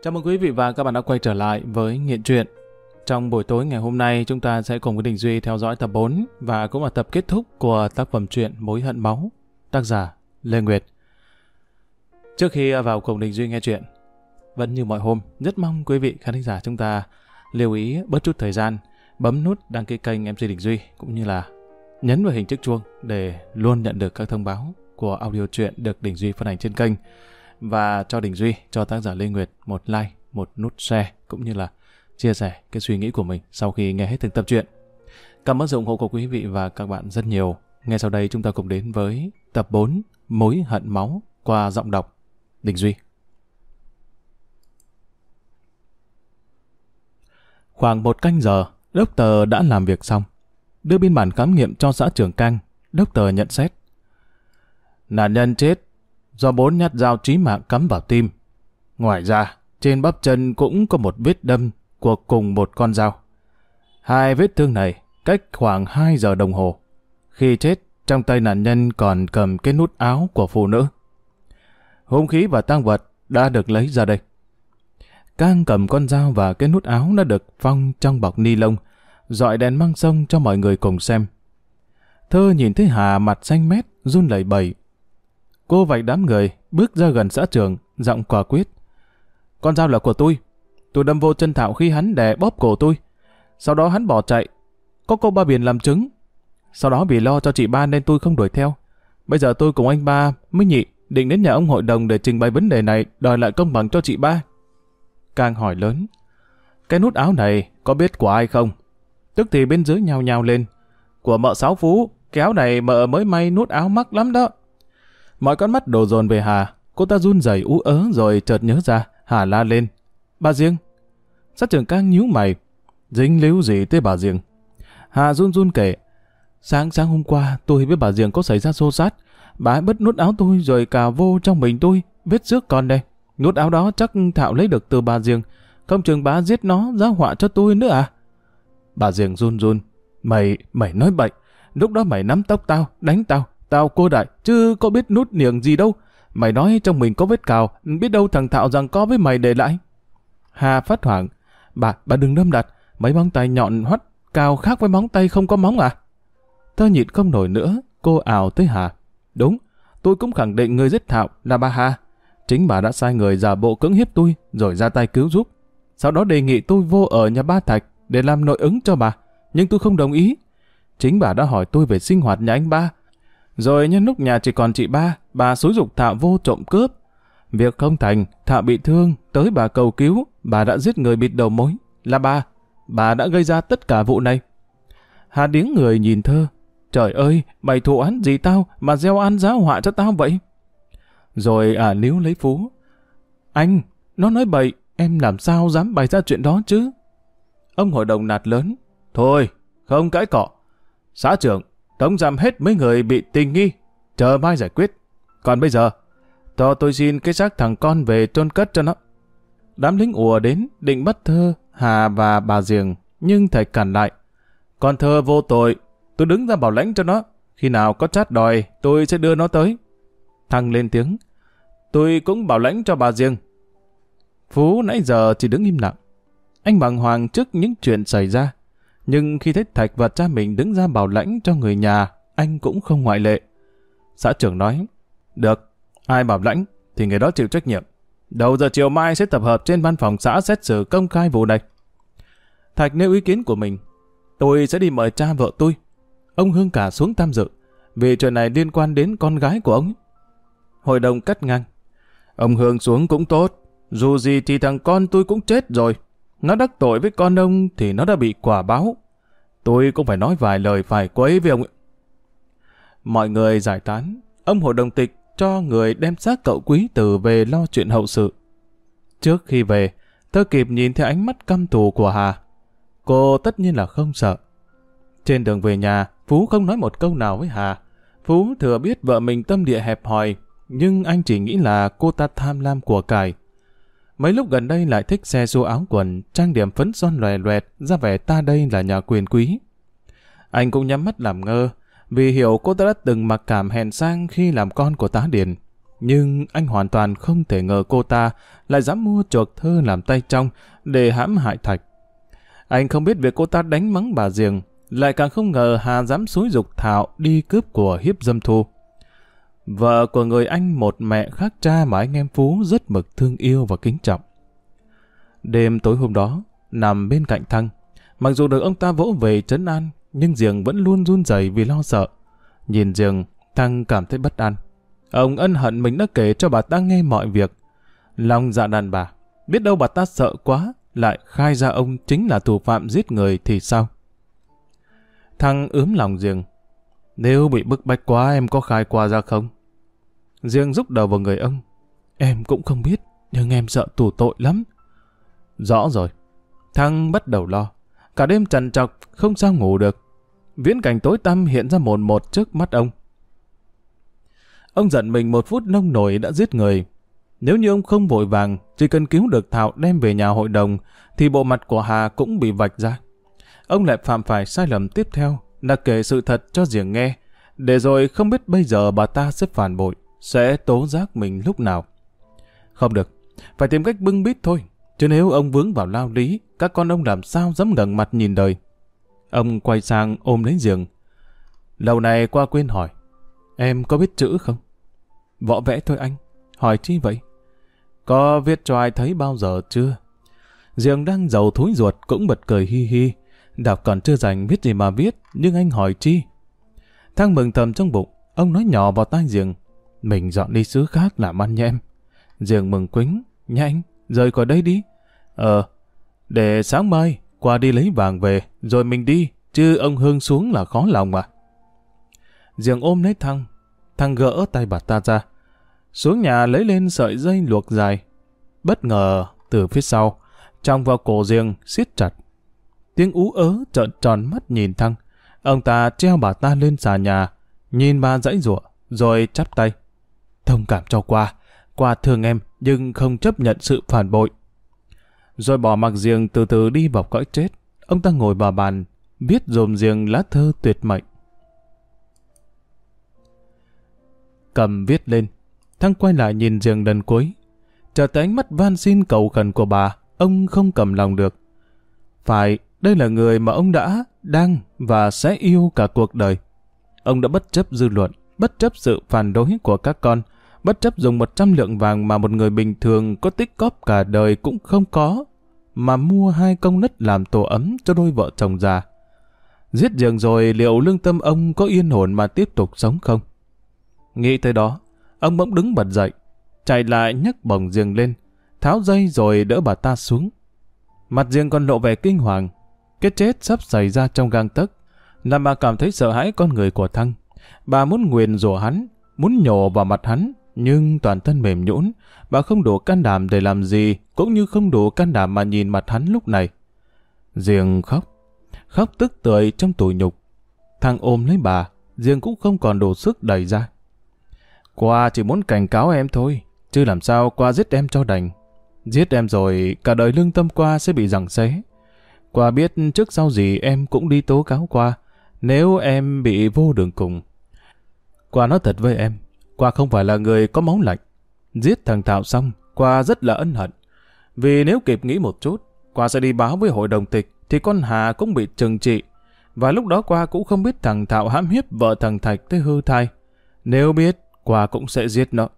Chào mừng quý vị và các bạn đã quay trở lại với Nghiện Truyện. Trong buổi tối ngày hôm nay, chúng ta sẽ cùng với Đình Duy theo dõi tập 4 và cũng là tập kết thúc của tác phẩm truyện Mối hận máu, tác giả Lê Nguyệt. Trước khi vào cùng Đình Duy nghe chuyện, vẫn như mọi hôm, rất mong quý vị khán giả chúng ta lưu ý bớt chút thời gian, bấm nút đăng ký kênh MC Đình Duy cũng như là nhấn vào hình chiếc chuông để luôn nhận được các thông báo của audio truyện được Đình Duy phát hành trên kênh và cho Đình Duy, cho tác giả Lê Nguyệt một like, một nút share cũng như là chia sẻ cái suy nghĩ của mình sau khi nghe hết từng tập truyện. Cảm ơn sự ủng hộ của quý vị và các bạn rất nhiều. Ngay sau đây chúng ta cùng đến với tập 4 Mối hận máu qua giọng đọc Đình Duy. Khoảng một canh giờ, đốc tờ đã làm việc xong. Đưa biên bản khám nghiệm cho xã trưởng Cang, đốc tờ nhận xét. Nạn nhân chết do bốn nhát dao chí mạng cắm vào tim. Ngoài ra, trên bắp chân cũng có một vết đâm của cùng một con dao. Hai vết thương này cách khoảng 2 giờ đồng hồ. Khi chết, trong tay nạn nhân còn cầm cái nút áo của phụ nữ. Hung khí và tang vật đã được lấy ra đây. Cang cầm con dao và cái nút áo đã được phong trong bọc ni lông, dọi đèn mang sông cho mọi người cùng xem. Thơ nhìn thấy Hà mặt xanh mét, run lẩy bẩy, Cô vạch đám người, bước ra gần xã trường, giọng quả quyết. Con dao là của tôi. Tôi đâm vô chân Thảo khi hắn đè bóp cổ tôi. Sau đó hắn bỏ chạy. Có cô ba biển làm chứng. Sau đó vì lo cho chị ba nên tôi không đuổi theo. Bây giờ tôi cùng anh ba, mới nhị, định đến nhà ông hội đồng để trình bày vấn đề này, đòi lại công bằng cho chị ba. Càng hỏi lớn. Cái nút áo này có biết của ai không? Tức thì bên dưới nhào nhào lên. Của mợ sáu phú, kéo này mợ mới may nút áo mắc lắm đó. Mọi con mắt đổ dồn về Hà, cô ta run rẩy ú ớ rồi chợt nhớ ra, Hà la lên. Bà Riêng. Sát trưởng cang nhíu mày. Dính líu gì tới bà Riêng? Hà run run kể. Sáng sáng hôm qua tôi với bà Riêng có xảy ra xô xát. Bà ấy bất nút áo tôi rồi cào vô trong mình tôi. Vết xước còn đây. Nút áo đó chắc Thạo lấy được từ bà Riêng. Không chừng bà giết nó ra họa cho tôi nữa à? Bà Riêng run run. Mày, mày nói bậy. Lúc đó mày nắm tóc tao, đánh tao. Tao cô đại, chứ có biết nút niềng gì đâu. Mày nói trong mình có vết cào, biết đâu thằng Thạo rằng có với mày để lại. Hà phát hoảng. Bà, bà đừng đâm đặt, mấy móng tay nhọn hoắt, cào khác với móng tay không có móng à? Thơ nhịn không nổi nữa, cô ảo tới Hà. Đúng, tôi cũng khẳng định người giết Thạo là bà Hà. Chính bà đã sai người giả bộ cưỡng hiếp tôi, rồi ra tay cứu giúp. Sau đó đề nghị tôi vô ở nhà ba Thạch để làm nội ứng cho bà, nhưng tôi không đồng ý. Chính bà đã hỏi tôi về sinh hoạt nhà anh ba, rồi nhân lúc nhà chỉ còn chị ba, bà xúi dục Thạo vô trộm cướp. Việc không thành, Thạo bị thương, tới bà cầu cứu, bà đã giết người bịt đầu mối. Là bà, bà đã gây ra tất cả vụ này. Hà điếng người nhìn thơ. Trời ơi, mày thụ án gì tao mà gieo ăn giáo họa cho tao vậy? Rồi à níu lấy Phú. Anh, nó nói bậy, em làm sao dám bày ra chuyện đó chứ? Ông hội đồng nạt lớn. Thôi, không cãi cọ. Xã trưởng, tống giam hết mấy người bị tình nghi, chờ mai giải quyết. Còn bây giờ, cho tôi xin cái xác thằng con về trôn cất cho nó. Đám lính ùa đến, định bắt thơ, Hà và bà Diềng, nhưng thầy cản lại. Con thơ vô tội, tôi đứng ra bảo lãnh cho nó. Khi nào có chát đòi, tôi sẽ đưa nó tới. Thằng lên tiếng. Tôi cũng bảo lãnh cho bà Diềng. Phú nãy giờ chỉ đứng im lặng. Anh bàng hoàng trước những chuyện xảy ra. Nhưng khi thấy Thạch và cha mình đứng ra bảo lãnh cho người nhà, anh cũng không ngoại lệ. Xã trưởng nói, được, ai bảo lãnh thì người đó chịu trách nhiệm. Đầu giờ chiều mai sẽ tập hợp trên văn phòng xã xét xử công khai vụ này. Thạch nêu ý kiến của mình. Tôi sẽ đi mời cha vợ tôi. Ông Hương cả xuống tham dự, vì chuyện này liên quan đến con gái của ông. Hội đồng cắt ngang. Ông Hương xuống cũng tốt, dù gì thì thằng con tôi cũng chết rồi. Nó đắc tội với con ông thì nó đã bị quả báo. Tôi cũng phải nói vài lời phải quấy với ông. Mọi người giải tán. Ông hội đồng tịch cho người đem xác cậu quý tử về lo chuyện hậu sự. Trước khi về, tôi kịp nhìn thấy ánh mắt căm thù của Hà. Cô tất nhiên là không sợ. Trên đường về nhà, Phú không nói một câu nào với Hà. Phú thừa biết vợ mình tâm địa hẹp hòi, nhưng anh chỉ nghĩ là cô ta tham lam của cải. Mấy lúc gần đây lại thích xe xua áo quần, trang điểm phấn son lòe loẹt, ra vẻ ta đây là nhà quyền quý. Anh cũng nhắm mắt làm ngơ, vì hiểu cô ta đã từng mặc cảm hèn sang khi làm con của tá điền. Nhưng anh hoàn toàn không thể ngờ cô ta lại dám mua chuộc thơ làm tay trong để hãm hại Thạch. Anh không biết việc cô ta đánh mắng bà Diềng, lại càng không ngờ Hà dám xúi dục Thảo đi cướp của hiếp dâm thu. Vợ của người anh một mẹ khác cha mà anh em Phú rất mực thương yêu và kính trọng. Đêm tối hôm đó, nằm bên cạnh Thăng, mặc dù được ông ta vỗ về trấn an, nhưng Diệng vẫn luôn run rẩy vì lo sợ. Nhìn Diệng, Thăng cảm thấy bất an. Ông ân hận mình đã kể cho bà ta nghe mọi việc. Lòng dạ đàn bà, biết đâu bà ta sợ quá, lại khai ra ông chính là thủ phạm giết người thì sao? Thăng ướm lòng Diệng. Nếu bị bức bách quá em có khai qua ra không? Riêng rúc đầu vào người ông. Em cũng không biết, nhưng em sợ tù tội lắm. Rõ rồi. Thăng bắt đầu lo. Cả đêm trằn trọc, không sao ngủ được. Viễn cảnh tối tăm hiện ra mồn một trước mắt ông. Ông giận mình một phút nông nổi đã giết người. Nếu như ông không vội vàng, chỉ cần cứu được Thảo đem về nhà hội đồng, thì bộ mặt của Hà cũng bị vạch ra. Ông lại phạm phải sai lầm tiếp theo là kể sự thật cho Diệng nghe, để rồi không biết bây giờ bà ta sẽ phản bội, sẽ tố giác mình lúc nào. Không được, phải tìm cách bưng bít thôi, chứ nếu ông vướng vào lao lý, các con ông làm sao dám ngẩng mặt nhìn đời. Ông quay sang ôm lấy giường. Lâu này qua quên hỏi, em có biết chữ không? Võ vẽ thôi anh, hỏi chi vậy? Có viết cho ai thấy bao giờ chưa? Giường đang giàu thúi ruột cũng bật cười hi hi. Đọc còn chưa dành biết gì mà viết, nhưng anh hỏi chi? Thăng mừng thầm trong bụng, ông nói nhỏ vào tai giường. Mình dọn đi xứ khác làm ăn nha em. Riêng mừng quính, nhanh, rời khỏi đây đi. Ờ, để sáng mai, qua đi lấy vàng về, rồi mình đi, chứ ông Hương xuống là khó lòng mà. Giường ôm lấy Thăng, Thăng gỡ tay bà ta ra. Xuống nhà lấy lên sợi dây luộc dài. Bất ngờ, từ phía sau, trong vào cổ riêng siết chặt. Tiếng ú ớ trợn tròn mắt nhìn Thăng. Ông ta treo bà ta lên xà nhà, nhìn bà dãy rủa rồi chắp tay. Thông cảm cho qua, qua thương em nhưng không chấp nhận sự phản bội. Rồi bỏ mặc riêng từ từ đi vào cõi chết. Ông ta ngồi vào bàn, viết dồn riêng lá thơ tuyệt mệnh. Cầm viết lên, Thăng quay lại nhìn riêng lần cuối. Chờ tới ánh mắt van xin cầu khẩn của bà, ông không cầm lòng được. Phải, đây là người mà ông đã, đang và sẽ yêu cả cuộc đời. Ông đã bất chấp dư luận, bất chấp sự phản đối của các con, bất chấp dùng 100 lượng vàng mà một người bình thường có tích cóp cả đời cũng không có, mà mua hai công nứt làm tổ ấm cho đôi vợ chồng già. Giết giường rồi liệu lương tâm ông có yên ổn mà tiếp tục sống không? Nghĩ tới đó, ông bỗng đứng bật dậy, chạy lại nhấc bồng giường lên, tháo dây rồi đỡ bà ta xuống. Mặt giường còn lộ vẻ kinh hoàng, cái chết sắp xảy ra trong gang tấc, làm bà cảm thấy sợ hãi con người của Thăng. Bà muốn nguyền rủa hắn, muốn nhổ vào mặt hắn, nhưng toàn thân mềm nhũn, bà không đủ can đảm để làm gì, cũng như không đủ can đảm mà nhìn mặt hắn lúc này. Riêng khóc, khóc tức tưởi trong tủi nhục. Thằng ôm lấy bà, Riêng cũng không còn đủ sức đẩy ra. Qua chỉ muốn cảnh cáo em thôi, chứ làm sao qua giết em cho đành. Giết em rồi, cả đời lương tâm qua sẽ bị giằng xé. Qua biết trước sau gì em cũng đi tố cáo qua, nếu em bị vô đường cùng. Qua nói thật với em, qua không phải là người có máu lạnh. Giết thằng Thảo xong, qua rất là ân hận. Vì nếu kịp nghĩ một chút, qua sẽ đi báo với hội đồng tịch, thì con Hà cũng bị trừng trị. Và lúc đó qua cũng không biết thằng Thảo hãm hiếp vợ thằng Thạch tới hư thai. Nếu biết, qua cũng sẽ giết nó.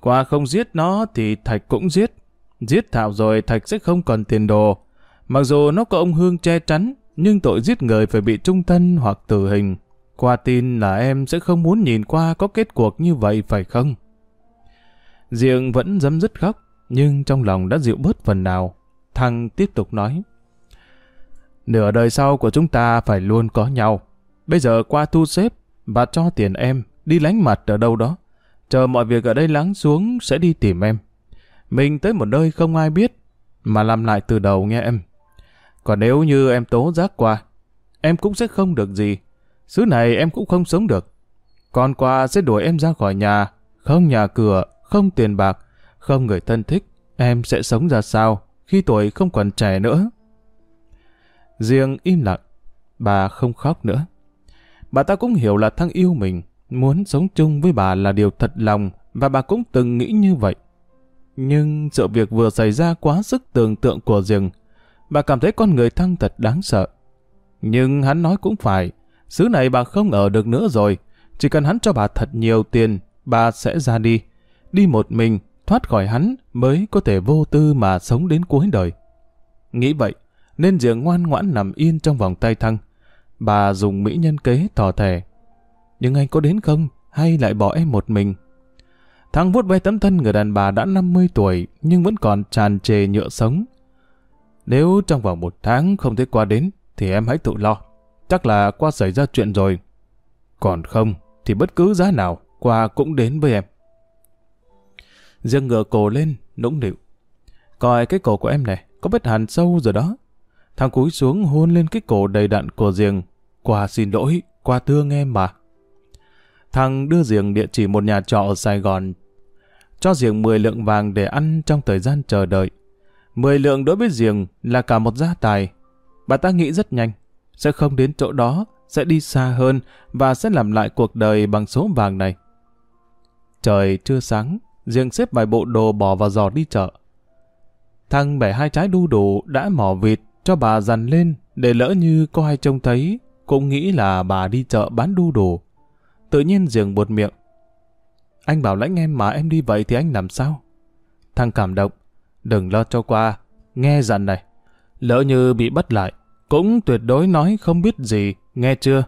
Qua không giết nó thì Thạch cũng giết. Giết Thảo rồi Thạch sẽ không còn tiền đồ. Mặc dù nó có ông Hương che chắn, nhưng tội giết người phải bị trung thân hoặc tử hình. Qua tin là em sẽ không muốn nhìn qua có kết cuộc như vậy phải không? Diệng vẫn dấm dứt khóc, nhưng trong lòng đã dịu bớt phần nào. Thằng tiếp tục nói. Nửa đời sau của chúng ta phải luôn có nhau. Bây giờ qua thu xếp và cho tiền em đi lánh mặt ở đâu đó. Chờ mọi việc ở đây lắng xuống sẽ đi tìm em. Mình tới một nơi không ai biết, mà làm lại từ đầu nghe em. Còn nếu như em tố giác qua, em cũng sẽ không được gì. Xứ này em cũng không sống được. Còn qua sẽ đuổi em ra khỏi nhà, không nhà cửa, không tiền bạc, không người thân thích. Em sẽ sống ra sao khi tuổi không còn trẻ nữa? Riêng im lặng, bà không khóc nữa. Bà ta cũng hiểu là thăng yêu mình, muốn sống chung với bà là điều thật lòng và bà cũng từng nghĩ như vậy. Nhưng sự việc vừa xảy ra quá sức tưởng tượng của Riêng, Bà cảm thấy con người Thăng thật đáng sợ. Nhưng hắn nói cũng phải, xứ này bà không ở được nữa rồi. Chỉ cần hắn cho bà thật nhiều tiền, bà sẽ ra đi. Đi một mình, thoát khỏi hắn mới có thể vô tư mà sống đến cuối đời. Nghĩ vậy, nên Diệng ngoan ngoãn nằm yên trong vòng tay Thăng. Bà dùng mỹ nhân kế tỏ thẻ. Nhưng anh có đến không? Hay lại bỏ em một mình? Thăng vuốt ve tấm thân người đàn bà đã 50 tuổi nhưng vẫn còn tràn trề nhựa sống. Nếu trong vòng một tháng không thể qua đến thì em hãy tự lo. Chắc là qua xảy ra chuyện rồi. Còn không thì bất cứ giá nào qua cũng đến với em. Dương ngựa cổ lên, nũng nịu. Coi cái cổ của em này, có vết hàn sâu rồi đó. Thằng cúi xuống hôn lên cái cổ đầy đặn của Diềng. Qua xin lỗi, qua thương em mà. Thằng đưa Diềng địa chỉ một nhà trọ ở Sài Gòn. Cho Diềng 10 lượng vàng để ăn trong thời gian chờ đợi. 10 lượng đối với Diềng là cả một gia tài. Bà ta nghĩ rất nhanh, sẽ không đến chỗ đó, sẽ đi xa hơn và sẽ làm lại cuộc đời bằng số vàng này. Trời chưa sáng, riêng xếp vài bộ đồ bỏ vào giò đi chợ. Thằng bẻ hai trái đu đủ đã mỏ vịt cho bà dằn lên để lỡ như có ai trông thấy cũng nghĩ là bà đi chợ bán đu đủ. Tự nhiên giường buột miệng. Anh bảo lãnh em mà em đi vậy thì anh làm sao? Thằng cảm động. Đừng lo cho qua. Nghe dặn này. Lỡ như bị bắt lại. Cũng tuyệt đối nói không biết gì. Nghe chưa?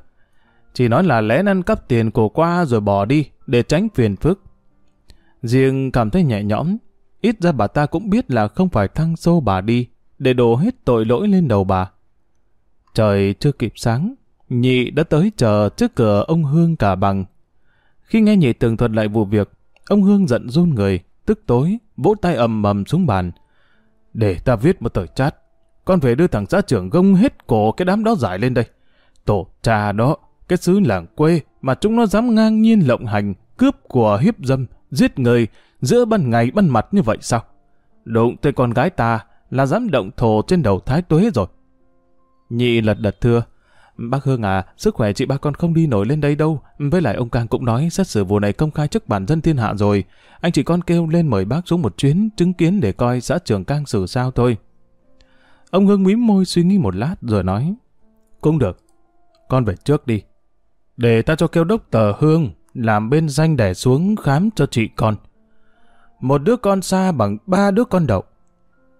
Chỉ nói là lén ăn cắp tiền của qua rồi bỏ đi để tránh phiền phức. Riêng cảm thấy nhẹ nhõm. Ít ra bà ta cũng biết là không phải thăng xô bà đi để đổ hết tội lỗi lên đầu bà. Trời chưa kịp sáng, nhị đã tới chờ trước cửa ông Hương cả bằng. Khi nghe nhị tường thuật lại vụ việc, ông Hương giận run người, tức tối, vỗ tay ầm ầm xuống bàn. Để ta viết một tờ chat, con về đưa thằng xã trưởng gông hết cổ cái đám đó giải lên đây. Tổ cha đó, cái xứ làng quê mà chúng nó dám ngang nhiên lộng hành, cướp của hiếp dâm, giết người giữa ban ngày ban mặt như vậy sao? Đụng tới con gái ta là dám động thổ trên đầu thái tuế rồi. Nhị lật đật thưa, Bác Hương à, sức khỏe chị ba con không đi nổi lên đây đâu. Với lại ông Cang cũng nói xét xử vụ này công khai trước bản dân thiên hạ rồi. Anh chị con kêu lên mời bác xuống một chuyến chứng kiến để coi xã trưởng Cang xử sao thôi. Ông Hương mím môi suy nghĩ một lát rồi nói. Cũng được, con về trước đi. Để ta cho kêu đốc tờ Hương làm bên danh đẻ xuống khám cho chị con. Một đứa con xa bằng ba đứa con đậu.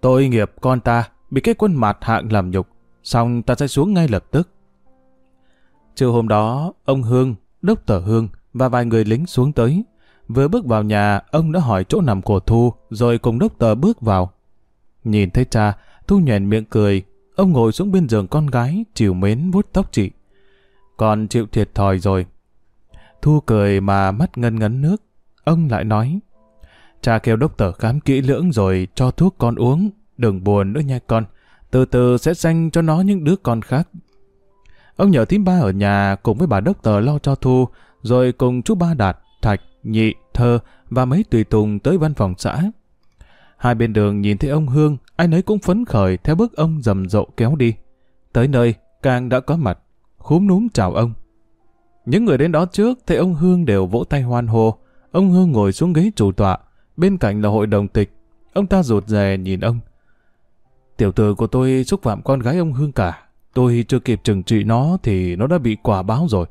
Tội nghiệp con ta bị cái quân mặt hạng làm nhục, xong ta sẽ xuống ngay lập tức. chiều hôm đó, ông Hương, đốc tờ Hương và vài người lính xuống tới. Vừa bước vào nhà, ông đã hỏi chỗ nằm của Thu, rồi cùng đốc tờ bước vào. Nhìn thấy cha, Thu nhoèn miệng cười, ông ngồi xuống bên giường con gái, chiều mến vuốt tóc chị. Còn chịu thiệt thòi rồi. Thu cười mà mắt ngân ngấn nước. Ông lại nói, cha kêu đốc tờ khám kỹ lưỡng rồi cho thuốc con uống, đừng buồn nữa nha con. Từ từ sẽ sanh cho nó những đứa con khác. Ông nhờ thím ba ở nhà cùng với bà đốc tờ lo cho Thu, rồi cùng chú ba Đạt, Thạch, Nhị, Thơ và mấy tùy tùng tới văn phòng xã. Hai bên đường nhìn thấy ông Hương, ai nấy cũng phấn khởi theo bước ông rầm rộ kéo đi. Tới nơi, Càng đã có mặt, khúm núm chào ông. Những người đến đó trước thấy ông Hương đều vỗ tay hoan hô. Ông Hương ngồi xuống ghế chủ tọa, bên cạnh là hội đồng tịch. Ông ta rụt rè nhìn ông. Tiểu tử của tôi xúc phạm con gái ông Hương cả. Tôi chưa kịp trừng trị nó thì nó đã bị quả báo rồi.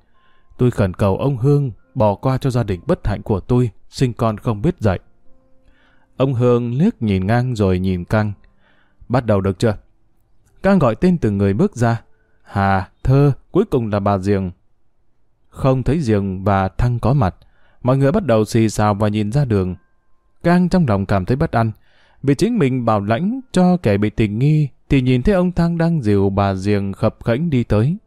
Tôi khẩn cầu ông Hương bỏ qua cho gia đình bất hạnh của tôi, sinh con không biết dạy. Ông Hương liếc nhìn ngang rồi nhìn căng. Bắt đầu được chưa? cang gọi tên từng người bước ra. Hà, Thơ, cuối cùng là bà Diềng. Không thấy Diềng và Thăng có mặt. Mọi người bắt đầu xì xào và nhìn ra đường. Cang trong lòng cảm thấy bất an. Vì chính mình bảo lãnh cho kẻ bị tình nghi thì nhìn thấy ông Thăng đang dìu bà Diềng khập khẽnh đi tới.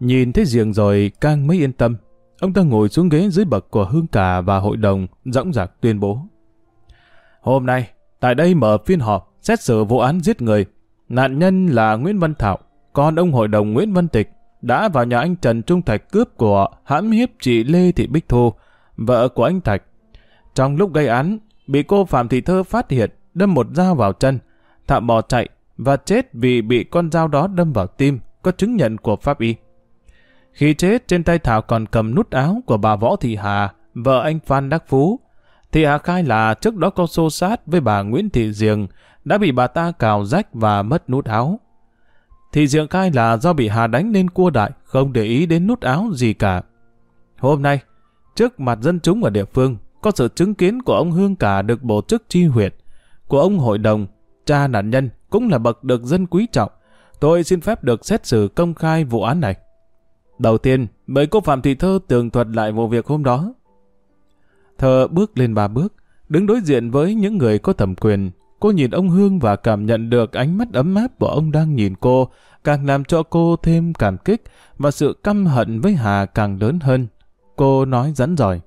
Nhìn thấy Diềng rồi cang mới yên tâm. Ông ta ngồi xuống ghế dưới bậc của hương cả và hội đồng, dõng dạc tuyên bố. Hôm nay, tại đây mở phiên họp xét xử vụ án giết người. Nạn nhân là Nguyễn Văn Thảo, con ông hội đồng Nguyễn Văn Tịch đã vào nhà anh Trần Trung Thạch cướp của hãm hiếp chị Lê Thị Bích Thu, vợ của anh Thạch. Trong lúc gây án, bị cô Phạm Thị Thơ phát hiện đâm một dao vào chân. Thảo bỏ chạy và chết vì bị con dao đó đâm vào tim, có chứng nhận của pháp y. Khi chết, trên tay Thảo còn cầm nút áo của bà Võ Thị Hà, vợ anh Phan Đắc Phú. thì Hà khai là trước đó có xô sát với bà Nguyễn Thị Diềng đã bị bà ta cào rách và mất nút áo. Thị Diệng khai là do bị Hà đánh nên cua đại, không để ý đến nút áo gì cả. Hôm nay, trước mặt dân chúng ở địa phương, có sự chứng kiến của ông Hương cả được bổ chức chi huyệt, của ông hội đồng, cha nạn nhân cũng là bậc được dân quý trọng. Tôi xin phép được xét xử công khai vụ án này. Đầu tiên, mời cô Phạm Thị Thơ tường thuật lại vụ việc hôm đó. Thơ bước lên ba bước, đứng đối diện với những người có thẩm quyền. Cô nhìn ông Hương và cảm nhận được ánh mắt ấm áp của ông đang nhìn cô, càng làm cho cô thêm cảm kích và sự căm hận với Hà càng lớn hơn. Cô nói rắn giỏi.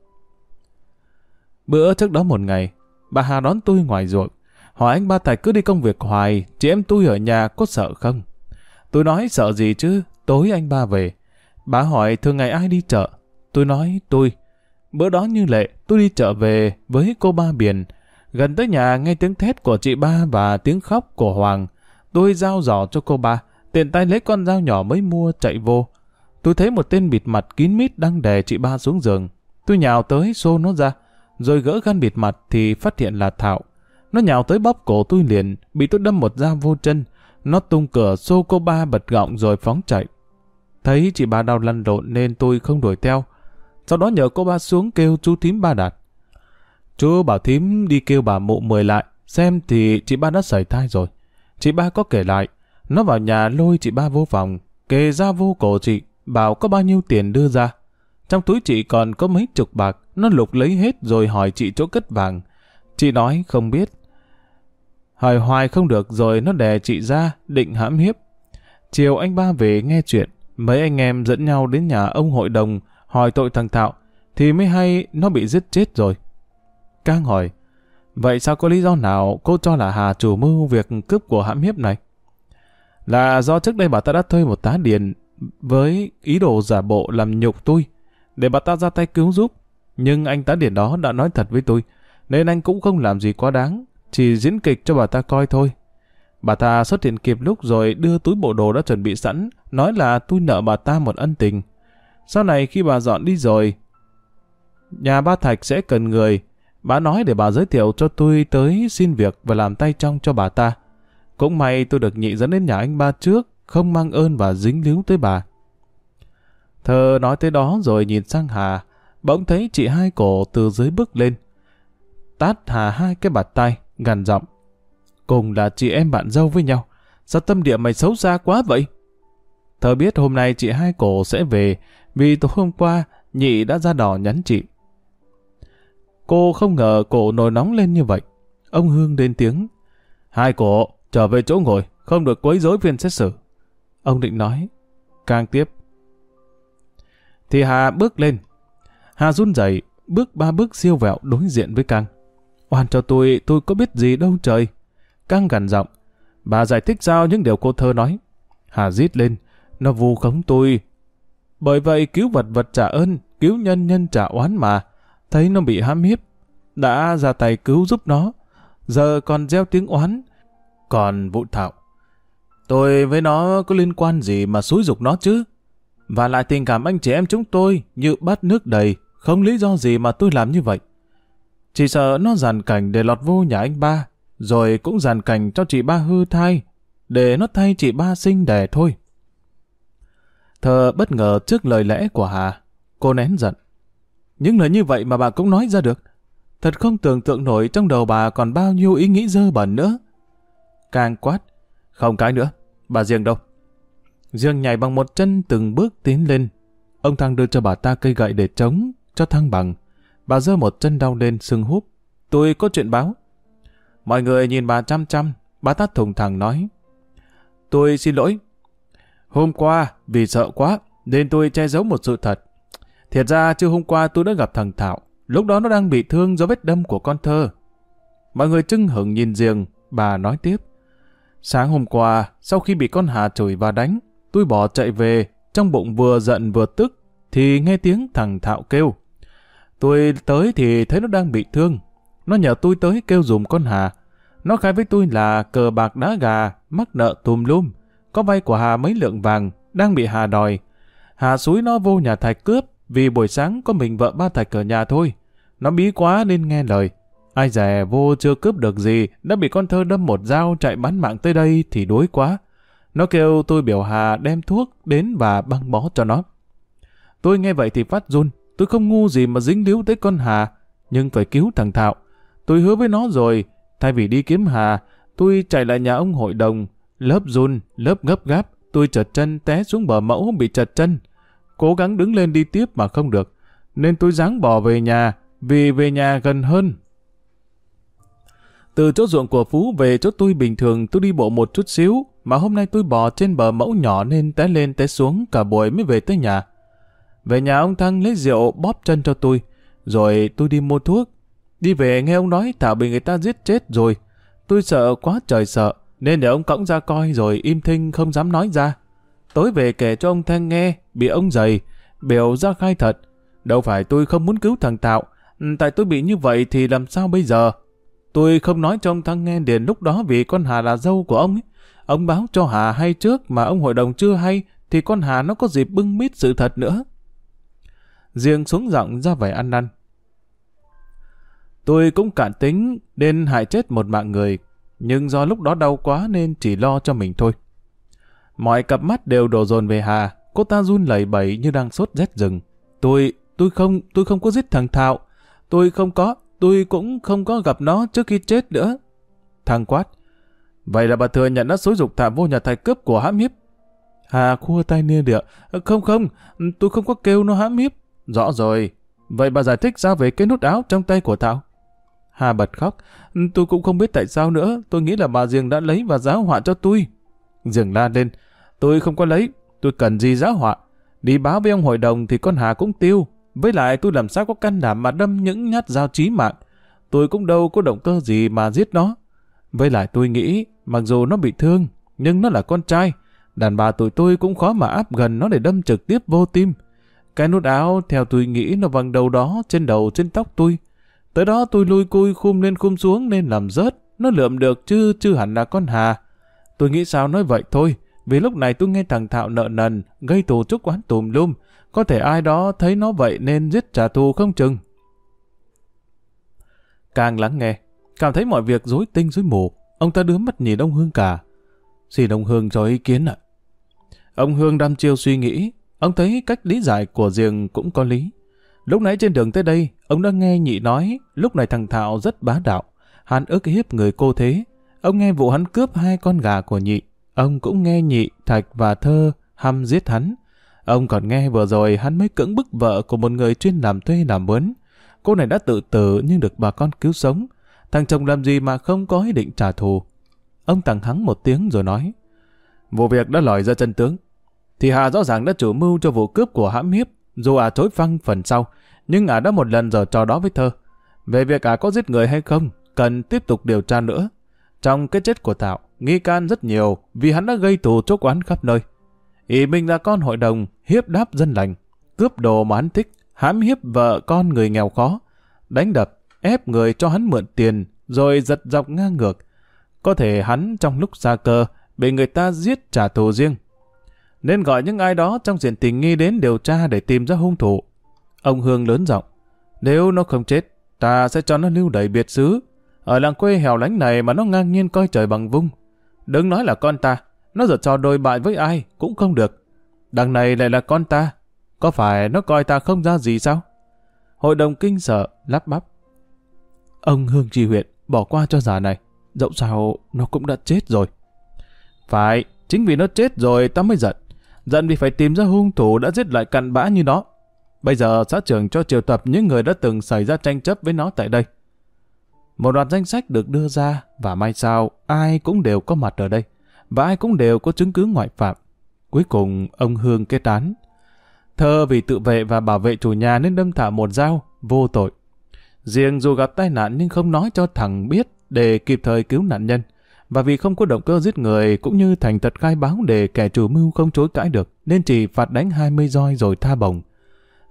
Bữa trước đó một ngày, bà Hà đón tôi ngoài ruộng. Hỏi anh ba Thạch cứ đi công việc hoài, chị em tôi ở nhà có sợ không? Tôi nói sợ gì chứ, tối anh ba về. Bà hỏi thường ngày ai đi chợ. Tôi nói tôi. Bữa đó như lệ, tôi đi chợ về với cô ba biển. Gần tới nhà nghe tiếng thét của chị ba và tiếng khóc của Hoàng. Tôi giao giỏ cho cô ba, tiện tay lấy con dao nhỏ mới mua chạy vô. Tôi thấy một tên bịt mặt kín mít đang đè chị ba xuống giường. Tôi nhào tới xô nó ra, rồi gỡ gan bịt mặt thì phát hiện là Thảo. Nó nhào tới bóp cổ tôi liền, bị tôi đâm một dao vô chân. Nó tung cửa xô cô ba bật gọng rồi phóng chạy. Thấy chị ba đau lăn lộn nên tôi không đuổi theo. Sau đó nhờ cô ba xuống kêu chú thím ba đạt. Chú bảo thím đi kêu bà mụ mời lại, xem thì chị ba đã sảy thai rồi. Chị ba có kể lại, nó vào nhà lôi chị ba vô phòng, kề ra vô cổ chị, bảo có bao nhiêu tiền đưa ra. Trong túi chị còn có mấy chục bạc, nó lục lấy hết rồi hỏi chị chỗ cất vàng. Chị nói không biết. Hỏi hoài không được rồi nó đè chị ra, định hãm hiếp. Chiều anh ba về nghe chuyện, mấy anh em dẫn nhau đến nhà ông hội đồng hỏi tội thằng Thạo, thì mới hay nó bị giết chết rồi. Cang hỏi, vậy sao có lý do nào cô cho là Hà chủ mưu việc cướp của hãm hiếp này? Là do trước đây bà ta đã thuê một tá điền với ý đồ giả bộ làm nhục tôi, để bà ta ra tay cứu giúp. Nhưng anh tá điền đó đã nói thật với tôi, nên anh cũng không làm gì quá đáng, chỉ diễn kịch cho bà ta coi thôi. Bà ta xuất hiện kịp lúc rồi đưa túi bộ đồ đã chuẩn bị sẵn, nói là tôi nợ bà ta một ân tình. Sau này khi bà dọn đi rồi, nhà ba Thạch sẽ cần người. Bà nói để bà giới thiệu cho tôi tới xin việc và làm tay trong cho bà ta. Cũng may tôi được nhị dẫn đến nhà anh ba trước, không mang ơn và dính líu tới bà. Thơ nói tới đó rồi nhìn sang Hà, bỗng thấy chị hai cổ từ dưới bước lên. Tát Hà hai cái bạt tay, gằn giọng. Cùng là chị em bạn dâu với nhau, sao tâm địa mày xấu xa quá vậy? Thơ biết hôm nay chị hai cổ sẽ về, vì tối hôm qua nhị đã ra đò nhắn chị. Cô không ngờ cổ nổi nóng lên như vậy. Ông Hương lên tiếng. Hai cổ, trở về chỗ ngồi, không được quấy rối phiên xét xử. Ông định nói. Càng tiếp. Thì Hà bước lên. Hà run rẩy bước ba bước siêu vẹo đối diện với Cang. Oan cho tôi, tôi có biết gì đâu trời. Cang gằn giọng. Bà giải thích sao những điều cô thơ nói. Hà rít lên. Nó vu khống tôi. Bởi vậy cứu vật vật trả ơn, cứu nhân nhân trả oán mà. Thấy nó bị hãm hiếp. Đã ra tay cứu giúp nó. Giờ còn gieo tiếng oán. Còn vụ thạo. Tôi với nó có liên quan gì mà xúi dục nó chứ? Và lại tình cảm anh chị em chúng tôi như bát nước đầy, không lý do gì mà tôi làm như vậy. Chỉ sợ nó giàn cảnh để lọt vô nhà anh ba, rồi cũng giàn cảnh cho chị ba hư thai, để nó thay chị ba sinh đẻ thôi. thờ bất ngờ trước lời lẽ của Hà, cô nén giận. Những lời như vậy mà bà cũng nói ra được. Thật không tưởng tượng nổi trong đầu bà còn bao nhiêu ý nghĩ dơ bẩn nữa. Càng quát, không cái nữa, bà riêng đâu. riêng nhảy bằng một chân từng bước tiến lên. Ông Thăng đưa cho bà ta cây gậy để chống, cho thăng bằng. Bà giơ một chân đau lên sưng húp. Tôi có chuyện báo. Mọi người nhìn bà chăm chăm, bà ta thùng thẳng nói. Tôi xin lỗi. Hôm qua, vì sợ quá, nên tôi che giấu một sự thật. Thiệt ra, chưa hôm qua tôi đã gặp thằng Thảo. Lúc đó nó đang bị thương do vết đâm của con thơ. Mọi người trưng hửng nhìn riêng, bà nói tiếp. Sáng hôm qua, sau khi bị con Hà chửi và đánh, tôi bỏ chạy về, trong bụng vừa giận vừa tức, thì nghe tiếng thằng Thạo kêu. Tôi tới thì thấy nó đang bị thương. Nó nhờ tôi tới kêu dùm con Hà. Nó khai với tôi là cờ bạc đá gà, mắc nợ tùm lum. Có vay của Hà mấy lượng vàng, đang bị Hà đòi. Hà suối nó vô nhà Thạch cướp, vì buổi sáng có mình vợ ba Thạch ở nhà thôi. nó bí quá nên nghe lời. Ai dè vô chưa cướp được gì, đã bị con thơ đâm một dao chạy bắn mạng tới đây thì đuối quá. Nó kêu tôi biểu Hà đem thuốc đến và băng bó cho nó. Tôi nghe vậy thì phát run, tôi không ngu gì mà dính líu tới con Hà, nhưng phải cứu thằng Thạo. Tôi hứa với nó rồi, thay vì đi kiếm Hà, tôi chạy lại nhà ông hội đồng, lớp run, lớp gấp gáp, tôi chật chân té xuống bờ mẫu bị chật chân. Cố gắng đứng lên đi tiếp mà không được, nên tôi dáng bỏ về nhà, vì về nhà gần hơn. Từ chỗ ruộng của Phú về chỗ tôi bình thường tôi đi bộ một chút xíu, mà hôm nay tôi bò trên bờ mẫu nhỏ nên té lên té xuống cả buổi mới về tới nhà. Về nhà ông Thăng lấy rượu bóp chân cho tôi, rồi tôi đi mua thuốc. Đi về nghe ông nói Thảo bị người ta giết chết rồi. Tôi sợ quá trời sợ, nên để ông cõng ra coi rồi im thinh không dám nói ra. Tối về kể cho ông Thanh nghe, bị ông giày, biểu ra khai thật. Đâu phải tôi không muốn cứu thằng Tạo, ừ, tại tôi bị như vậy thì làm sao bây giờ? Tôi không nói cho ông Thăng nghe điền lúc đó vì con Hà là dâu của ông ấy. Ông báo cho Hà hay trước mà ông hội đồng chưa hay thì con Hà nó có dịp bưng mít sự thật nữa. Riêng xuống giọng ra vẻ ăn năn. Tôi cũng cản tính nên hại chết một mạng người, nhưng do lúc đó đau quá nên chỉ lo cho mình thôi. Mọi cặp mắt đều đổ dồn về Hà, cô ta run lẩy bẩy như đang sốt rét rừng. Tôi, tôi không, tôi không có giết thằng Thạo. Tôi không có, tôi cũng không có gặp nó trước khi chết nữa. Thằng quát, vậy là bà thừa nhận đã xối dục thảm vô nhà thầy cướp của hãm hiếp. Hà khua tay nia địa, không không, tôi không có kêu nó hãm hiếp. Rõ rồi, vậy bà giải thích sao về cái nút áo trong tay của Thảo? Hà bật khóc, tôi cũng không biết tại sao nữa, tôi nghĩ là bà Diềng đã lấy và giáo họa cho tôi. Diềng la lên, tôi không có lấy, tôi cần gì giá họa. Đi báo với ông hội đồng thì con Hà cũng tiêu, với lại tôi làm sao có can đảm mà đâm những nhát dao chí mạng. Tôi cũng đâu có động cơ gì mà giết nó. Với lại tôi nghĩ, mặc dù nó bị thương, nhưng nó là con trai. Đàn bà tụi tôi cũng khó mà áp gần nó để đâm trực tiếp vô tim. Cái nút áo theo tôi nghĩ nó bằng đầu đó trên đầu trên tóc tôi. Tới đó tôi lui cui khum lên khum xuống nên làm rớt. Nó lượm được chứ chứ hẳn là con Hà. Tôi nghĩ sao nói vậy thôi. Vì lúc này tôi nghe thằng Thạo nợ nần, gây tù trúc quán tùm lum. Có thể ai đó thấy nó vậy nên giết trả thù không chừng. Càng lắng nghe, cảm thấy mọi việc rối tinh rối mù. Ông ta đưa mắt nhìn ông Hương cả. Xin ông Hương cho ý kiến ạ. Ông Hương đăm chiêu suy nghĩ, ông thấy cách lý giải của riêng cũng có lý. Lúc nãy trên đường tới đây, ông đã nghe nhị nói, lúc này thằng Thạo rất bá đạo. Hắn ức hiếp người cô thế. Ông nghe vụ hắn cướp hai con gà của nhị. Ông cũng nghe nhị, thạch và thơ hăm giết hắn. Ông còn nghe vừa rồi hắn mới cưỡng bức vợ của một người chuyên làm thuê làm mướn. Cô này đã tự tử nhưng được bà con cứu sống. Thằng chồng làm gì mà không có ý định trả thù. Ông tặng hắn một tiếng rồi nói. Vụ việc đã lòi ra chân tướng. Thì Hà rõ ràng đã chủ mưu cho vụ cướp của hãm hiếp. Dù ả à chối phăng phần sau, nhưng ả à đã một lần giờ trò đó với thơ. Về việc ả à có giết người hay không, cần tiếp tục điều tra nữa. Trong cái chết của tạo nghi can rất nhiều vì hắn đã gây tù chốt quán khắp nơi. Ý mình là con hội đồng, hiếp đáp dân lành, cướp đồ mà hắn thích, hãm hiếp vợ con người nghèo khó, đánh đập, ép người cho hắn mượn tiền, rồi giật dọc ngang ngược. Có thể hắn trong lúc xa cơ, bị người ta giết trả thù riêng. Nên gọi những ai đó trong diện tình nghi đến điều tra để tìm ra hung thủ. Ông Hương lớn giọng, nếu nó không chết, ta sẽ cho nó lưu đày biệt xứ. Ở làng quê hẻo lánh này mà nó ngang nhiên coi trời bằng vung. Đừng nói là con ta, nó giật trò đôi bại với ai cũng không được. Đằng này lại là con ta. Có phải nó coi ta không ra gì sao? Hội đồng kinh sợ, lắp bắp. Ông Hương Tri huyện bỏ qua cho già này. Dẫu sao nó cũng đã chết rồi. Phải, chính vì nó chết rồi ta mới giận. Giận vì phải tìm ra hung thủ đã giết lại cặn bã như nó. Bây giờ xã trưởng cho triệu tập những người đã từng xảy ra tranh chấp với nó tại đây. Một loạt danh sách được đưa ra và may sao ai cũng đều có mặt ở đây và ai cũng đều có chứng cứ ngoại phạm. Cuối cùng, ông Hương kết án. Thơ vì tự vệ và bảo vệ chủ nhà nên đâm thả một dao, vô tội. Riêng dù gặp tai nạn nhưng không nói cho thằng biết để kịp thời cứu nạn nhân. Và vì không có động cơ giết người cũng như thành thật khai báo để kẻ chủ mưu không chối cãi được, nên chỉ phạt đánh 20 roi rồi tha bổng